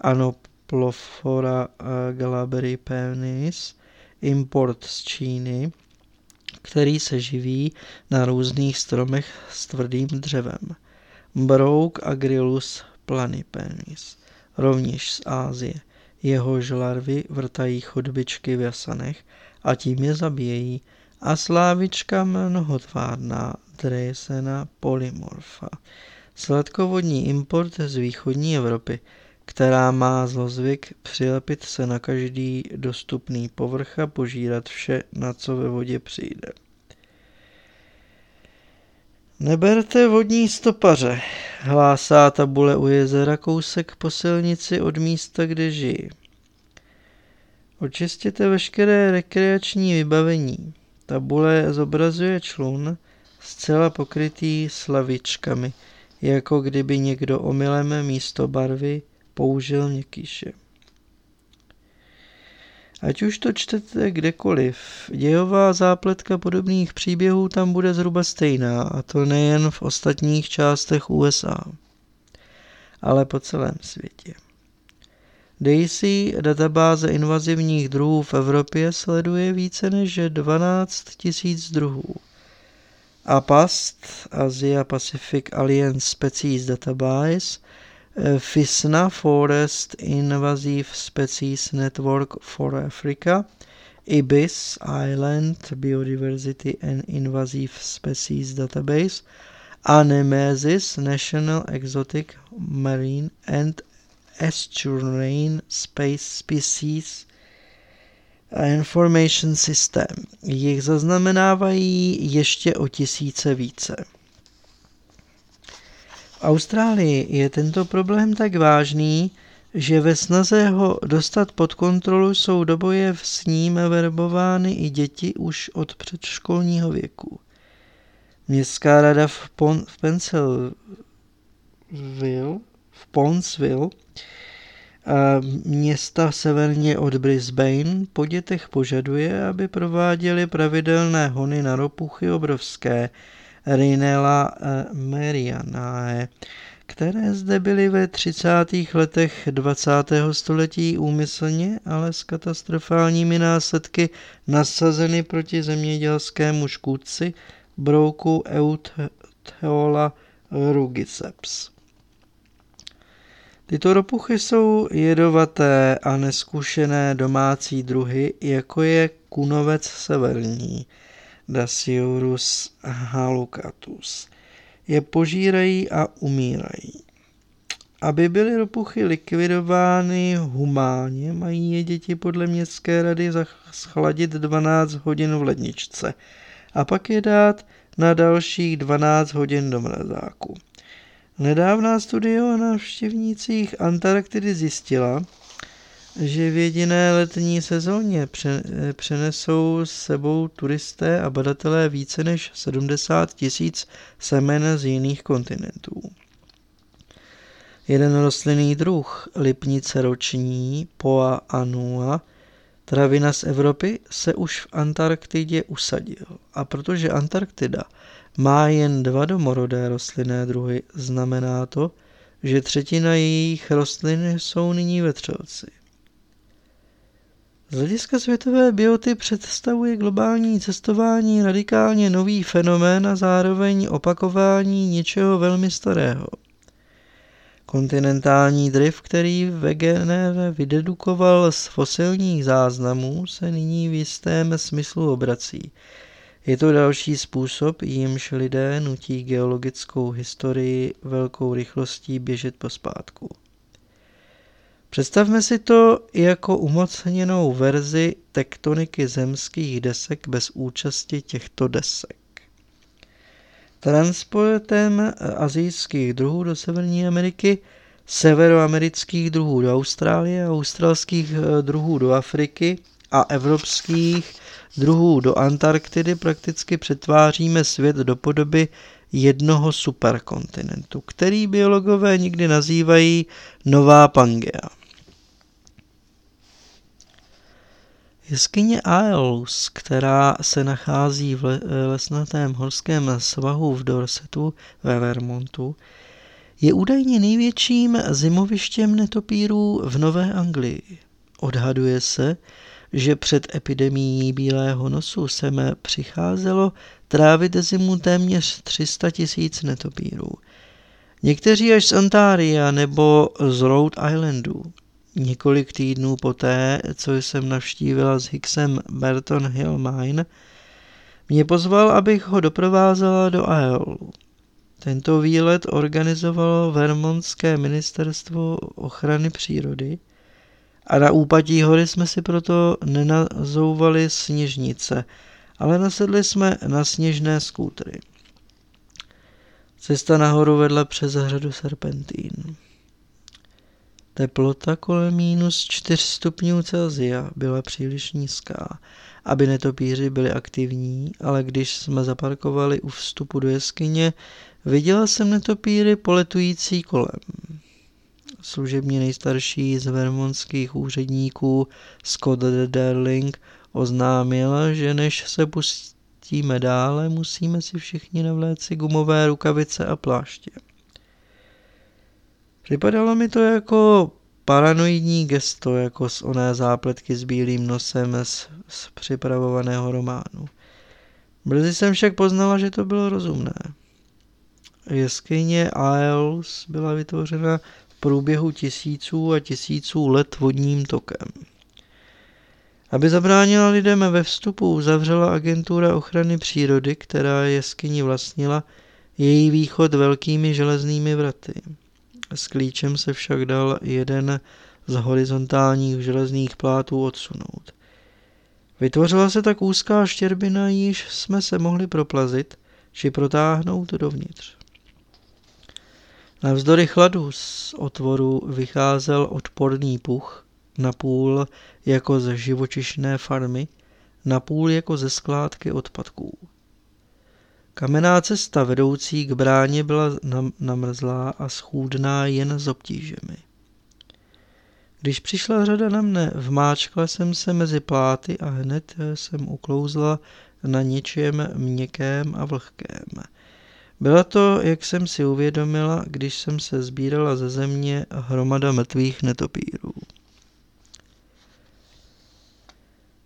Anoplophora galaberi penis, import z Číny, který se živí na různých stromech s tvrdým dřevem. Brouk agrilus planipenis, rovněž z Ázie – jehož larvy vrtají chodbičky v jasanech a tím je zabíjejí, a slávička mnohotvárná, dresena polymorfa. Sladkovodní import z východní Evropy, která má zlozvyk přilepit se na každý dostupný povrch a požírat vše, na co ve vodě přijde. Neberte vodní stopaře, hlásá tabule u jezera kousek po silnici od místa, kde žijí. Očistěte veškeré rekreační vybavení. Tabule zobrazuje člun zcela pokrytý slavičkami, jako kdyby někdo omylem místo barvy použil měkýše. Ať už to čtete kdekoliv, dějová zápletka podobných příběhů tam bude zhruba stejná, a to nejen v ostatních částech USA, ale po celém světě. Daisy, databáze invazivních druhů v Evropě, sleduje více než 12 000 druhů. APAST, Asia Pacific Alliance Species Database, eh, FISNA Forest Invasive Species Network for Africa IBIS Island Biodiversity and Invasive Species Database a Nemesis National Exotic Marine and Estuarine Space Species Information System. Jich zaznamenávají ještě o tisíce více. V Austrálii je tento problém tak vážný, že ve snaze ho dostat pod kontrolu jsou do boje s ním verbovány i děti už od předškolního věku. Městská rada v, Pon- v v Ponsville, města severně od Brisbane po dětech požaduje, aby prováděli pravidelné hony na ropuchy obrovské Rhinella eh, Marianae, které zde byly ve 30. letech 20. století úmyslně, ale s katastrofálními následky nasazeny proti zemědělskému škůdci brouku Eutheola rugiceps. Tyto ropuchy jsou jedovaté a neskušené domácí druhy, jako je kunovec severní, Daciurus halucatus je požírají a umírají. Aby byly ropuchy likvidovány humánně, mají je děti podle městské rady schladit 12 hodin v ledničce a pak je dát na dalších 12 hodin do mrazáku. Nedávná studie o návštěvnících Antarktidy zjistila, že v jediné letní sezóně přenesou s sebou turisté a badatelé více než 70 tisíc semen z jiných kontinentů. Jeden rostlinný druh, lipnice roční, Poa annua, travina z Evropy, se už v Antarktidě usadil. A protože Antarktida má jen dva domorodé rostlinné druhy, znamená to, že třetina jejich rostlin jsou nyní vetřelci. Z hlediska světové bioty představuje globální cestování radikálně nový fenomén a zároveň opakování něčeho velmi starého. Kontinentální drift, který Wegener vydedukoval z fosilních záznamů, se nyní v jistém smyslu obrací. Je to další způsob, jímž lidé nutí geologickou historii velkou rychlostí běžet pospátku. Představme si to jako umocněnou verzi tektoniky zemských desek bez účasti těchto desek. Transportem azijských druhů do Severní Ameriky, severoamerických druhů do Austrálie, australských eh, druhů do Afriky a evropských druhů do Antarktidy prakticky přetváříme svět do podoby jednoho superkontinentu, který biologové nikdy nazývají Nová Pangea. Jeskyně Aelus, která se nachází v lesnatém horském svahu v Dorsetu ve Vermontu, je údajně největším zimovištěm netopírů v Nové Anglii. Odhaduje se, že před epidemií bílého nosu sem přicházelo trávit zimu téměř 300 tisíc netopírů. Někteří až z Ontária nebo z Rhode Islandu. Několik týdnů poté, co jsem navštívila s Hicksem Burton Hill Mine, mě pozval, abych ho doprovázela do Aeolu. Tento výlet organizovalo Vermontské ministerstvo ochrany přírody a na úpatí hory jsme si proto nenazouvali sněžnice, ale nasedli jsme na sněžné skútry. Cesta nahoru vedla přes hradu Serpentín. Teplota kolem minus 4 stupňů Celsia byla příliš nízká, aby netopíři byli aktivní, ale když jsme zaparkovali u vstupu do jeskyně, viděla jsem netopíry poletující kolem. Služebně nejstarší z vermonských úředníků Scott Darling oznámil, že než se pustíme dále, musíme si všichni navléci gumové rukavice a pláště. Připadalo mi to jako paranoidní gesto, jako z oné zápletky s bílým nosem z, z připravovaného románu. Brzy jsem však poznala, že to bylo rozumné. Jeskyně Aels byla vytvořena průběhu tisíců a tisíců let vodním tokem. Aby zabránila lidem ve vstupu, zavřela agentura ochrany přírody, která jeskyni vlastnila, její východ velkými železnými vraty. S klíčem se však dal jeden z horizontálních železných plátů odsunout. Vytvořila se tak úzká štěrbina, již jsme se mohli proplazit či protáhnout dovnitř. Navzdory chladu z otvoru vycházel odporný puch, napůl jako ze živočišné farmy, napůl jako ze skládky odpadků. Kamenná cesta vedoucí k bráně byla namrzlá a schůdná jen s obtížemi. Když přišla řada na mne, vmáčkla jsem se mezi pláty a hned jsem uklouzla na něčem měkkém a vlhkém. Byla to, jak jsem si uvědomila, když jsem se sbírala ze země hromada mrtvých netopírů.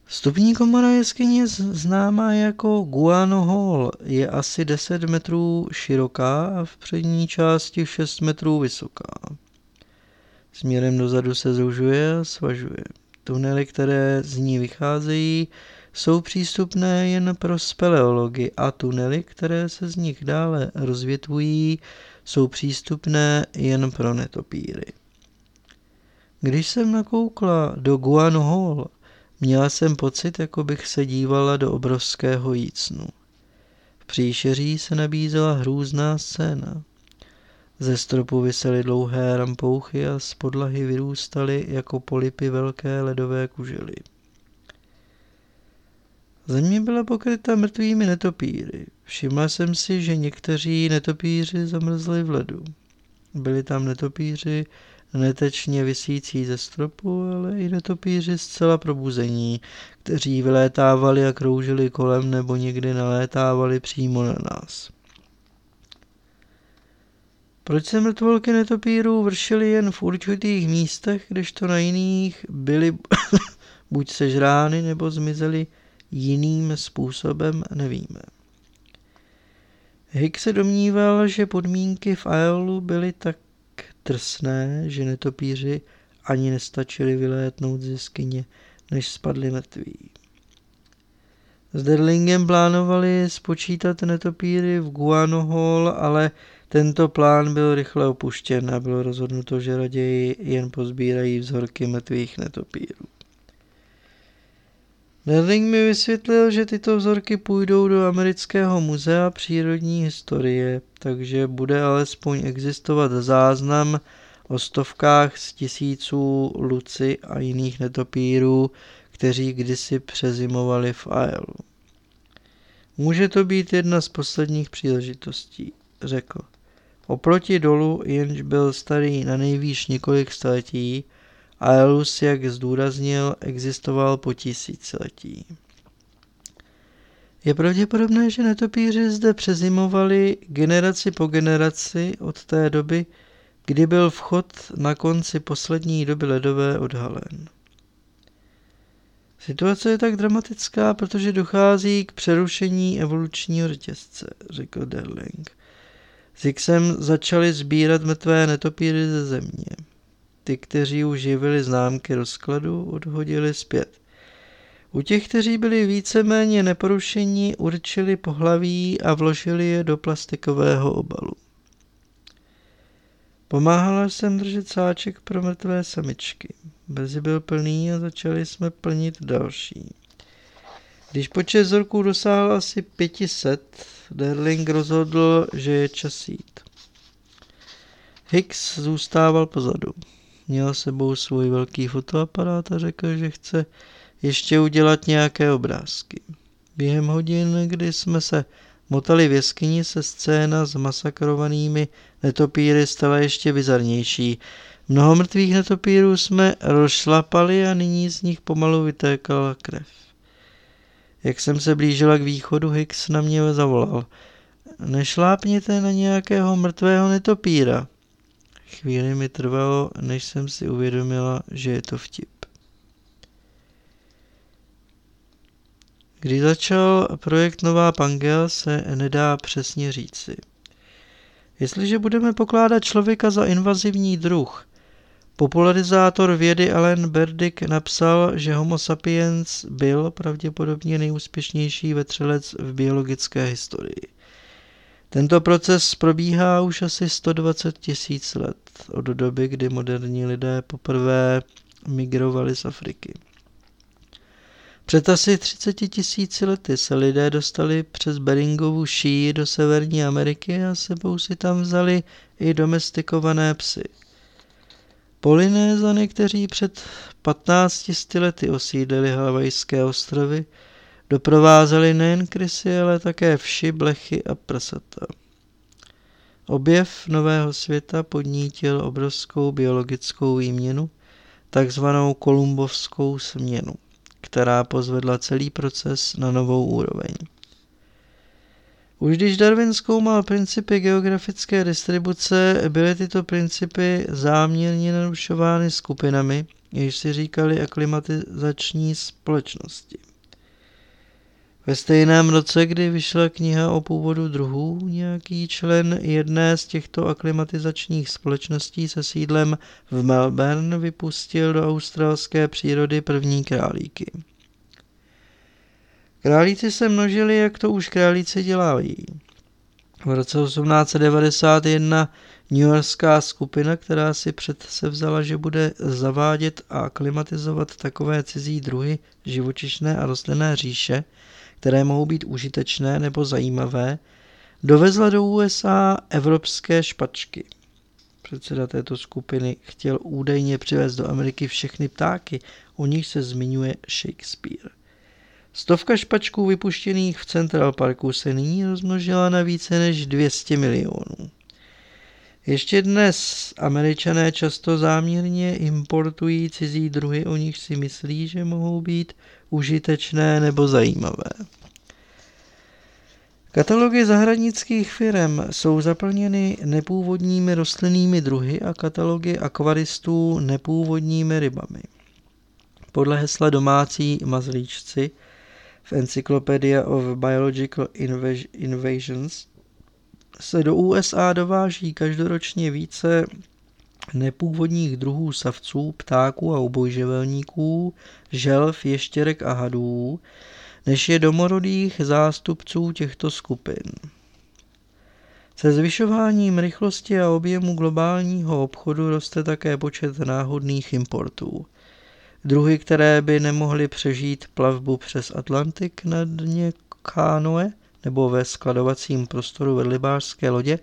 Vstupní komora jeskyně je známá jako Guano Hall. Je asi 10 metrů široká a v přední části 6 metrů vysoká. Směrem dozadu se zužuje a svažuje. Tunely, které z ní vycházejí, jsou přístupné jen pro speleology a tunely, které se z nich dále rozvětvují, jsou přístupné jen pro netopíry. Když jsem nakoukla do Guano Hall, měla jsem pocit, jako bych se dívala do obrovského jícnu. V příšeří se nabízela hrůzná scéna. Ze stropu visely dlouhé rampouchy a z podlahy vyrůstaly jako polipy velké ledové kužely. Země byla pokryta mrtvými netopíry. Všimla jsem si, že někteří netopíři zamrzli v ledu. Byli tam netopíři netečně vysící ze stropu, ale i netopíři zcela probuzení, kteří vylétávali a kroužili kolem nebo někdy nalétávali přímo na nás. Proč se mrtvolky netopírů vršily jen v určitých místech, kdežto na jiných byly [COUGHS] buď sežrány nebo zmizely jiným způsobem, nevíme. Hicks se domníval, že podmínky v Aelu byly tak trsné, že netopíři ani nestačili vylétnout z jeskyně, než spadli mrtví. S Derlingem plánovali spočítat netopíry v Guano Hall, ale tento plán byl rychle opuštěn a bylo rozhodnuto, že raději jen pozbírají vzorky mrtvých netopírů. Derling mi vysvětlil, že tyto vzorky půjdou do Amerického muzea přírodní historie, takže bude alespoň existovat záznam o stovkách z tisíců luci a jiných netopírů, kteří kdysi přezimovali v Aelu. Může to být jedna z posledních příležitostí, řekl. Oproti dolu, jenž byl starý na nejvýš několik staletí, Aelus, jak zdůraznil, existoval po tisíciletí. Je pravděpodobné, že netopíři zde přezimovali generaci po generaci od té doby, kdy byl vchod na konci poslední doby ledové odhalen. Situace je tak dramatická, protože dochází k přerušení evolučního řetězce, řekl Derling. S Xem začali sbírat mrtvé netopíry ze země. Ty, kteří už živili známky rozkladu, odhodili zpět. U těch, kteří byli víceméně neporušení, určili pohlaví a vložili je do plastikového obalu. Pomáhala jsem držet sáček pro mrtvé samičky. Brzy byl plný a začali jsme plnit další. Když počet vzorků dosáhl asi 500, Derling rozhodl, že je čas jít. Hicks zůstával pozadu. Měl sebou svůj velký fotoaparát a řekl, že chce ještě udělat nějaké obrázky. Během hodin, kdy jsme se motali v jeskyni, se scéna s masakrovanými netopíry stala ještě bizarnější. Mnoho mrtvých netopírů jsme rozšlapali a nyní z nich pomalu vytékala krev. Jak jsem se blížila k východu, Hicks na mě zavolal. Nešlápněte na nějakého mrtvého netopíra. Chvíli mi trvalo, než jsem si uvědomila, že je to vtip. Když začal projekt Nová Pangea, se nedá přesně říci. Jestliže budeme pokládat člověka za invazivní druh, Popularizátor vědy Alan Berdick napsal, že Homo sapiens byl pravděpodobně nejúspěšnější vetřelec v biologické historii. Tento proces probíhá už asi 120 tisíc let od doby, kdy moderní lidé poprvé migrovali z Afriky. Před asi 30 tisíci lety se lidé dostali přes Beringovu šíji do Severní Ameriky a sebou si tam vzali i domestikované psy. Polinézany, kteří před 15 lety osídlili Havajské ostrovy, doprovázeli nejen krysy, ale také vši, blechy a prasata. Objev nového světa podnítil obrovskou biologickou výměnu, takzvanou kolumbovskou směnu která pozvedla celý proces na novou úroveň. Už když Darwin zkoumal principy geografické distribuce, byly tyto principy záměrně narušovány skupinami, jež si říkali aklimatizační společnosti. Ve stejném roce, kdy vyšla kniha o původu druhů, nějaký člen jedné z těchto aklimatizačních společností se sídlem v Melbourne vypustil do australské přírody první králíky. Králíci se množili, jak to už králíci dělají. V roce 1891 Yorkská skupina, která si před se vzala, že bude zavádět a klimatizovat takové cizí druhy živočišné a rostlinné říše, které mohou být užitečné nebo zajímavé, dovezla do USA evropské špačky. Předseda této skupiny chtěl údajně přivést do Ameriky všechny ptáky, o nich se zmiňuje Shakespeare. Stovka špačků vypuštěných v Central Parku se nyní rozmnožila na více než 200 milionů. Ještě dnes američané často záměrně importují cizí druhy, o nich si myslí, že mohou být užitečné nebo zajímavé. Katalogy zahradnických firm jsou zaplněny nepůvodními rostlinnými druhy a katalogy akvaristů nepůvodními rybami. Podle hesla domácí mazlíčci v Encyclopedia of Biological Invasions se do USA dováží každoročně více nepůvodních druhů savců, ptáků a obojživelníků, želv, ještěrek a hadů, než je domorodých zástupců těchto skupin. Se zvyšováním rychlosti a objemu globálního obchodu roste také počet náhodných importů. Druhy, které by nemohly přežít plavbu přes Atlantik na dně kánoe nebo ve skladovacím prostoru vedlibářské lodě,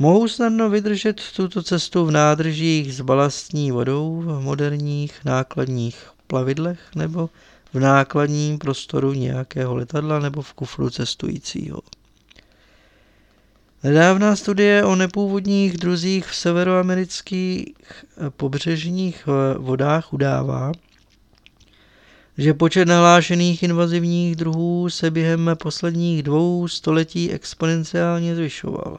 mohou snadno vydržet tuto cestu v nádržích s balastní vodou v moderních nákladních plavidlech nebo v nákladním prostoru nějakého letadla nebo v kufru cestujícího. Nedávná studie o nepůvodních druzích v severoamerických pobřežních vodách udává, že počet nahlášených invazivních druhů se během posledních dvou století exponenciálně zvyšoval.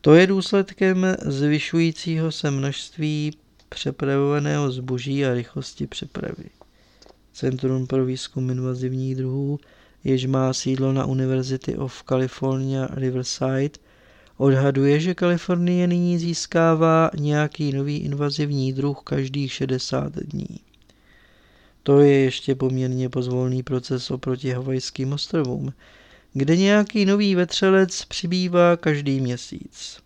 To je důsledkem zvyšujícího se množství přepravovaného zboží a rychlosti přepravy. Centrum pro výzkum invazivních druhů, jež má sídlo na University of California Riverside, odhaduje, že Kalifornie nyní získává nějaký nový invazivní druh každých 60 dní. To je ještě poměrně pozvolný proces oproti havajským ostrovům, kde nějaký nový vetřelec přibývá každý měsíc.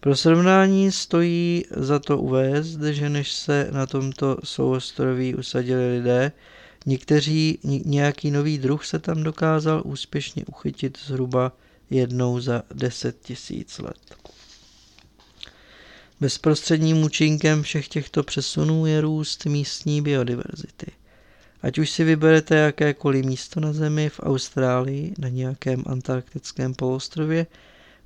Pro srovnání stojí za to uvést, že než se na tomto souostroví usadili lidé, někteří, nějaký nový druh se tam dokázal úspěšně uchytit zhruba jednou za 10 tisíc let. Bezprostředním účinkem všech těchto přesunů je růst místní biodiverzity. Ať už si vyberete jakékoliv místo na Zemi, v Austrálii, na nějakém antarktickém poloostrově,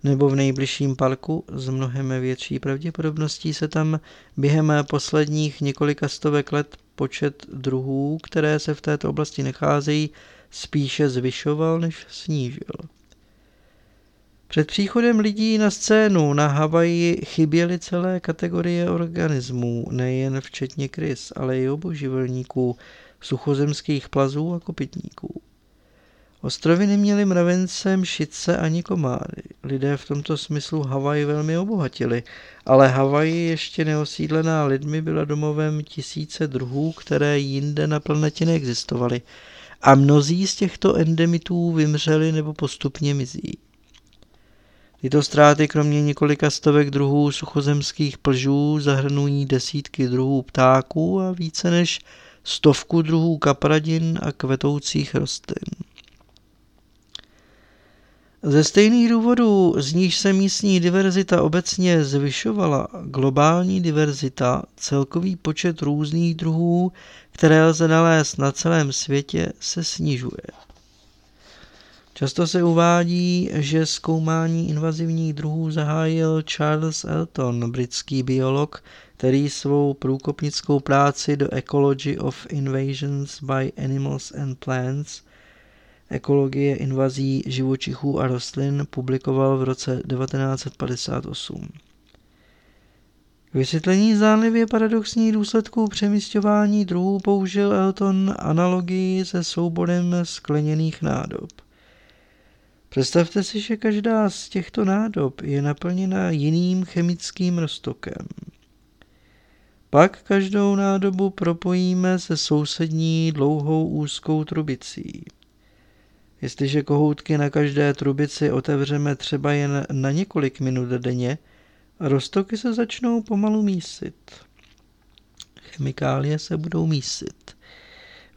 nebo v nejbližším parku, s mnohem větší pravděpodobností se tam během posledních několika stovek let počet druhů, které se v této oblasti nacházejí, spíše zvyšoval, než snížil. Před příchodem lidí na scénu na Havaji chyběly celé kategorie organismů, nejen včetně krys, ale i oboživelníků, suchozemských plazů a kopytníků. Ostrovy neměly mravence, mšice ani komáry. Lidé v tomto smyslu Havaj velmi obohatili, ale Havaj ještě neosídlená lidmi byla domovem tisíce druhů, které jinde na planetě neexistovaly. A mnozí z těchto endemitů vymřeli nebo postupně mizí. Tyto ztráty kromě několika stovek druhů suchozemských plžů zahrnují desítky druhů ptáků a více než stovku druhů kapradin a kvetoucích rostlin. Ze stejných důvodů, z níž se místní diverzita obecně zvyšovala, globální diverzita, celkový počet různých druhů, které lze nalézt na celém světě, se snižuje. Často se uvádí, že zkoumání invazivních druhů zahájil Charles Elton, britský biolog, který svou průkopnickou práci do Ecology of Invasions by Animals and Plants Ekologie invazí živočichů a rostlin publikoval v roce 1958. K vysvětlení zdánlivě paradoxních důsledků přemysťování druhů použil Elton analogii se souborem skleněných nádob. Představte si, že každá z těchto nádob je naplněna jiným chemickým roztokem. Pak každou nádobu propojíme se sousední dlouhou úzkou trubicí. Jestliže kohoutky na každé trubici otevřeme třeba jen na několik minut denně, roztoky se začnou pomalu mísit. Chemikálie se budou mísit.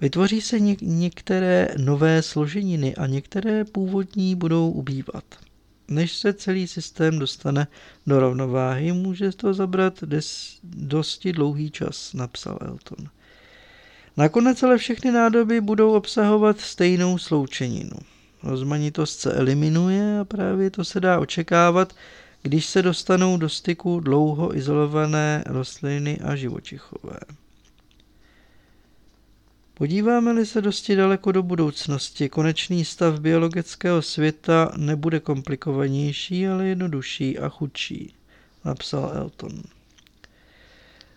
Vytvoří se něk- některé nové složeniny a některé původní budou ubývat. Než se celý systém dostane do rovnováhy, může to zabrat des- dosti dlouhý čas, napsal Elton. Nakonec ale všechny nádoby budou obsahovat stejnou sloučeninu. Rozmanitost se eliminuje a právě to se dá očekávat, když se dostanou do styku dlouho izolované rostliny a živočichové. Podíváme-li se dosti daleko do budoucnosti, konečný stav biologického světa nebude komplikovanější, ale jednodušší a chudší, napsal Elton.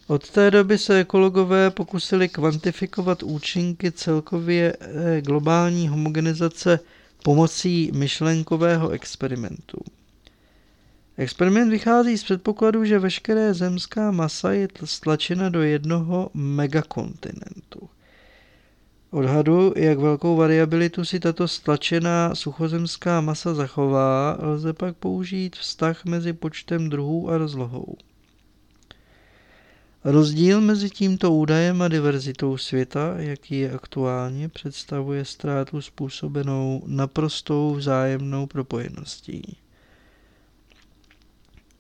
Od té doby se ekologové pokusili kvantifikovat účinky celkově eh, globální homogenizace pomocí myšlenkového experimentu. Experiment vychází z předpokladu, že veškeré zemská masa je stlačena do jednoho megakontinentu. Odhadu, jak velkou variabilitu si tato stlačená suchozemská masa zachová, lze pak použít vztah mezi počtem druhů a rozlohou. Rozdíl mezi tímto údajem a diverzitou světa, jaký je aktuálně, představuje ztrátu způsobenou naprostou vzájemnou propojeností.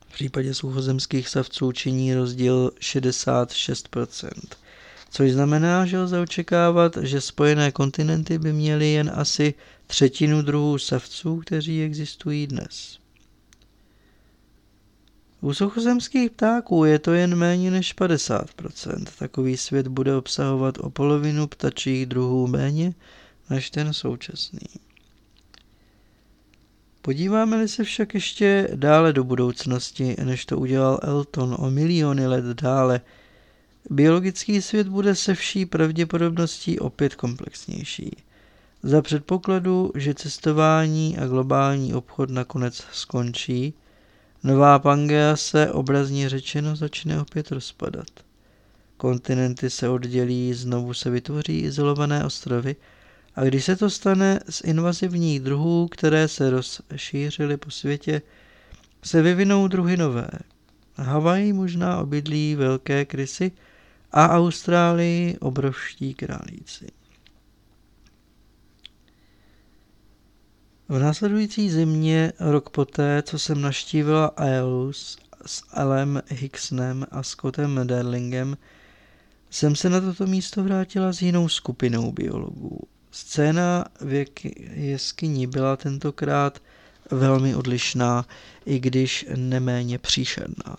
V případě suchozemských savců činí rozdíl 66%, což znamená, že lze očekávat, že spojené kontinenty by měly jen asi třetinu druhů savců, kteří existují dnes. U suchozemských ptáků je to jen méně než 50%. Takový svět bude obsahovat o polovinu ptačích druhů méně než ten současný. Podíváme-li se však ještě dále do budoucnosti, než to udělal Elton o miliony let dále, biologický svět bude se vší pravděpodobností opět komplexnější. Za předpokladu, že cestování a globální obchod nakonec skončí, Nová Pangea se obrazně řečeno začne opět rozpadat. Kontinenty se oddělí, znovu se vytvoří izolované ostrovy a když se to stane z invazivních druhů, které se rozšířily po světě, se vyvinou druhy nové. Havaj možná obydlí velké krysy a Austrálii obrovští králíci. V následující zimě, rok poté, co jsem naštívila Aelus s Alem Hicksonem a Scottem Derlingem, jsem se na toto místo vrátila s jinou skupinou biologů. Scéna v jeskyni byla tentokrát velmi odlišná, i když neméně příšerná.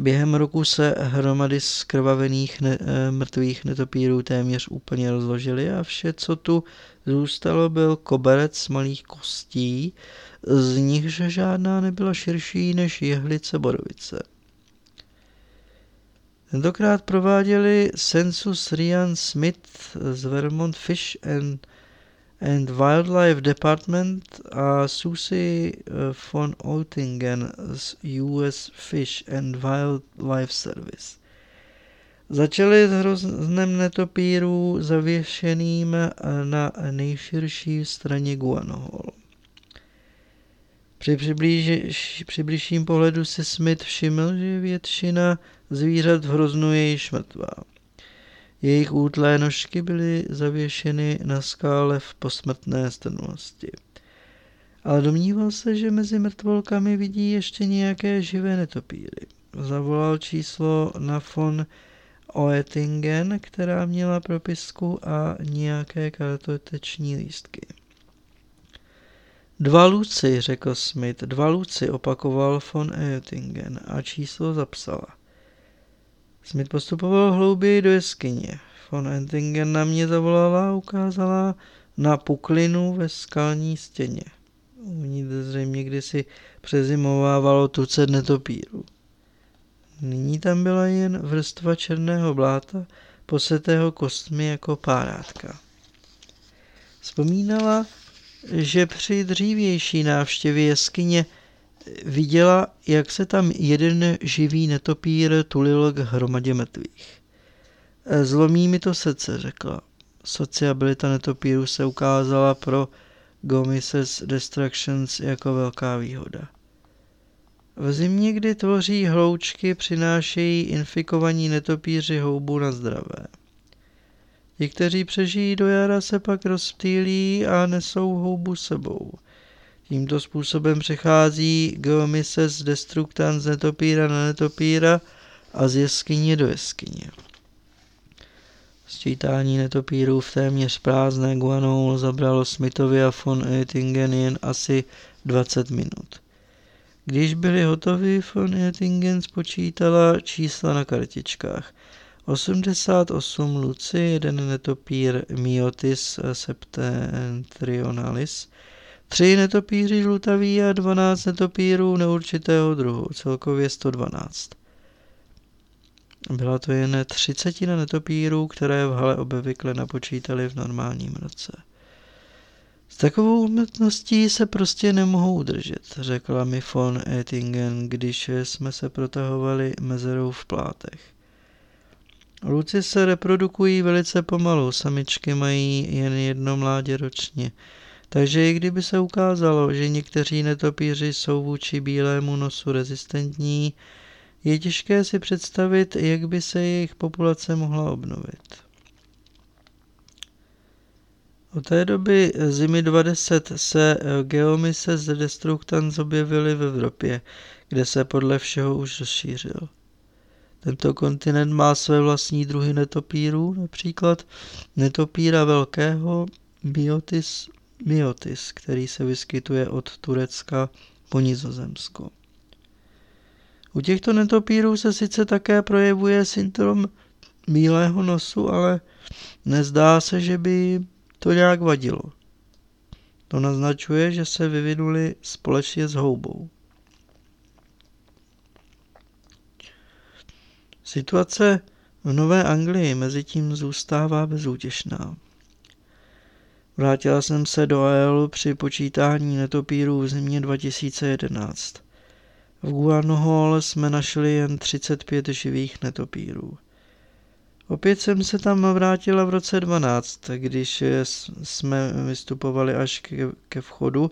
Během roku se hromady skrvavených ne, eh, mrtvých netopírů téměř úplně rozložily a vše, co tu zůstalo, byl koberec malých kostí, z nichž žádná nebyla širší než jehlice borovice. Tentokrát prováděli Census Ryan Smith z Vermont Fish and and Wildlife Department a Susie eh, von Oettingen z US Fish and Wildlife Service. Začali s hroznem netopíru zavěšeným eh, na nejširší straně Guanohol. Při, přiblíž, při blížším pohledu si Smith všiml, že většina zvířat v hroznu je již mrtvá. Jejich útlé nožky byly zavěšeny na skále v posmrtné strnulosti. Ale domníval se, že mezi mrtvolkami vidí ještě nějaké živé netopíry. Zavolal číslo na fon Oetingen, která měla propisku a nějaké kartoteční lístky. Dva luci, řekl Smith, dva luci, opakoval von Oetingen a číslo zapsala. Smith postupoval hlouběji do jeskyně. Von Entingen na mě zavolala a ukázala na puklinu ve skalní stěně. Uvnitř zřejmě kdysi přezimovávalo tucet netopíru. Nyní tam byla jen vrstva černého bláta, posetého kostmi jako párátka. Vzpomínala, že při dřívější návštěvě jeskyně viděla, jak se tam jeden živý netopír tulil k hromadě mrtvých. Zlomí mi to srdce, řekla. Sociabilita netopíru se ukázala pro Gomises Destructions jako velká výhoda. V zimě, kdy tvoří hloučky, přinášejí infikovaní netopíři houbu na zdravé. Ti, kteří přežijí do jara, se pak rozptýlí a nesou houbu sebou – Tímto způsobem přechází geomise destruktan z netopíra na netopíra a z jeskyně do jeskyně. Sčítání netopírů v téměř prázdné Guanou zabralo Smithovi a von Oettingen jen asi 20 minut. Když byli hotovi, von Oettingen spočítala čísla na kartičkách. 88 luci, jeden netopír Miotis septentrionalis, Tři netopíři žlutaví a 12 netopírů neurčitého druhu, celkově 112. Byla to jen třicetina netopírů, které v hale obvykle napočítali v normálním roce. S takovou umětností se prostě nemohou udržet, řekla mi von Ettingen, když jsme se protahovali mezerou v plátech. Luci se reprodukují velice pomalu, samičky mají jen jedno mládě ročně. Takže i kdyby se ukázalo, že někteří netopíři jsou vůči bílému nosu rezistentní, je těžké si představit, jak by se jejich populace mohla obnovit. Od té doby zimy 20 se geomise z Destructans objevily v Evropě, kde se podle všeho už rozšířil. Tento kontinent má své vlastní druhy netopírů, například netopíra velkého Biotis myotis, který se vyskytuje od Turecka po Nizozemsko. U těchto netopírů se sice také projevuje syndrom bílého nosu, ale nezdá se, že by to nějak vadilo. To naznačuje, že se vyvinuli společně s houbou. Situace v Nové Anglii mezi tím zůstává bezútěšná. Vrátila jsem se do AELu při počítání netopírů v zimě 2011. V Guanohol jsme našli jen 35 živých netopírů. Opět jsem se tam vrátila v roce 12, když jsme vystupovali až ke, ke vchodu.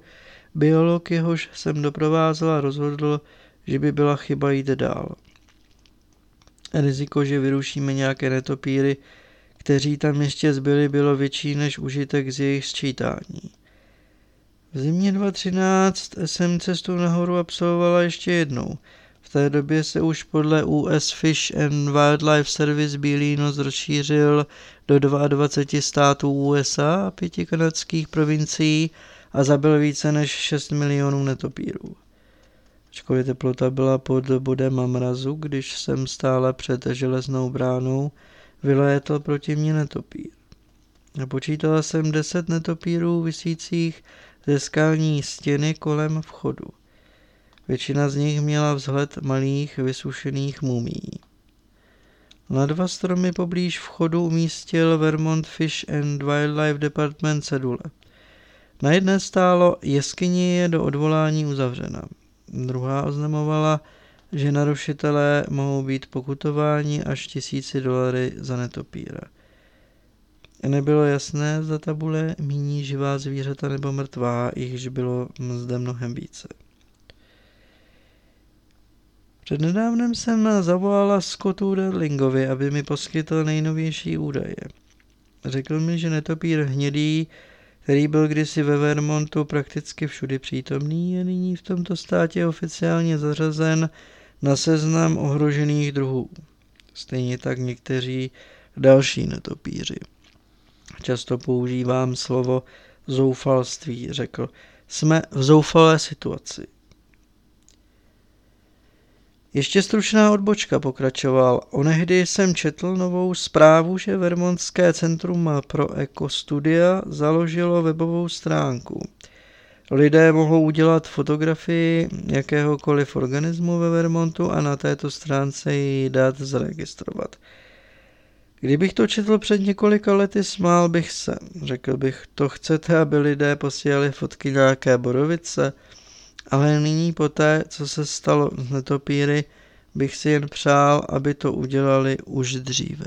Biolog, jehož jsem doprovázela, rozhodl, že by byla chyba jít dál. Riziko, že vyrušíme nějaké netopíry, kteří tam ještě zbyli, bylo větší než užitek z jejich sčítání. V zimě 2013 jsem cestu nahoru absolvovala ještě jednou. V té době se už podle US Fish and Wildlife Service Bílý nos rozšířil do 22 států USA a pěti kanadských provincií a zabil více než 6 milionů netopírů. Ačkoliv teplota byla pod bodem mrazu, když jsem stála před železnou bránou, vylétl proti mně netopír. Počítala jsem deset netopírů visících ze skalní stěny kolem vchodu. Většina z nich měla vzhled malých vysušených mumí. Na dva stromy poblíž vchodu umístil Vermont Fish and Wildlife Department cedule. Na jedné stálo, jeskyně je do odvolání uzavřena. Druhá oznamovala, že narušitelé mohou být pokutováni až tisíci dolary za netopíra. Nebylo jasné, zda tabule míní živá zvířata nebo mrtvá, jichž bylo zde mnohem více. Přednedávnem jsem zavolala Scottu Derlingovi, aby mi poskytl nejnovější údaje. Řekl mi, že netopír hnědý, který byl kdysi ve Vermontu prakticky všudy přítomný, je nyní v tomto státě oficiálně zařazen na seznam ohrožených druhů. Stejně tak někteří další netopíři. Často používám slovo zoufalství, řekl. Jsme v zoufalé situaci. Ještě stručná odbočka pokračoval. Onehdy jsem četl novou zprávu, že Vermontské centrum pro ekostudia založilo webovou stránku. Lidé mohou udělat fotografii jakéhokoliv organismu ve Vermontu a na této stránce ji dát zaregistrovat. Kdybych to četl před několika lety, smál bych se. Řekl bych, to chcete, aby lidé posílali fotky nějaké borovice? Ale nyní po té, co se stalo s netopíry, bych si jen přál, aby to udělali už dříve.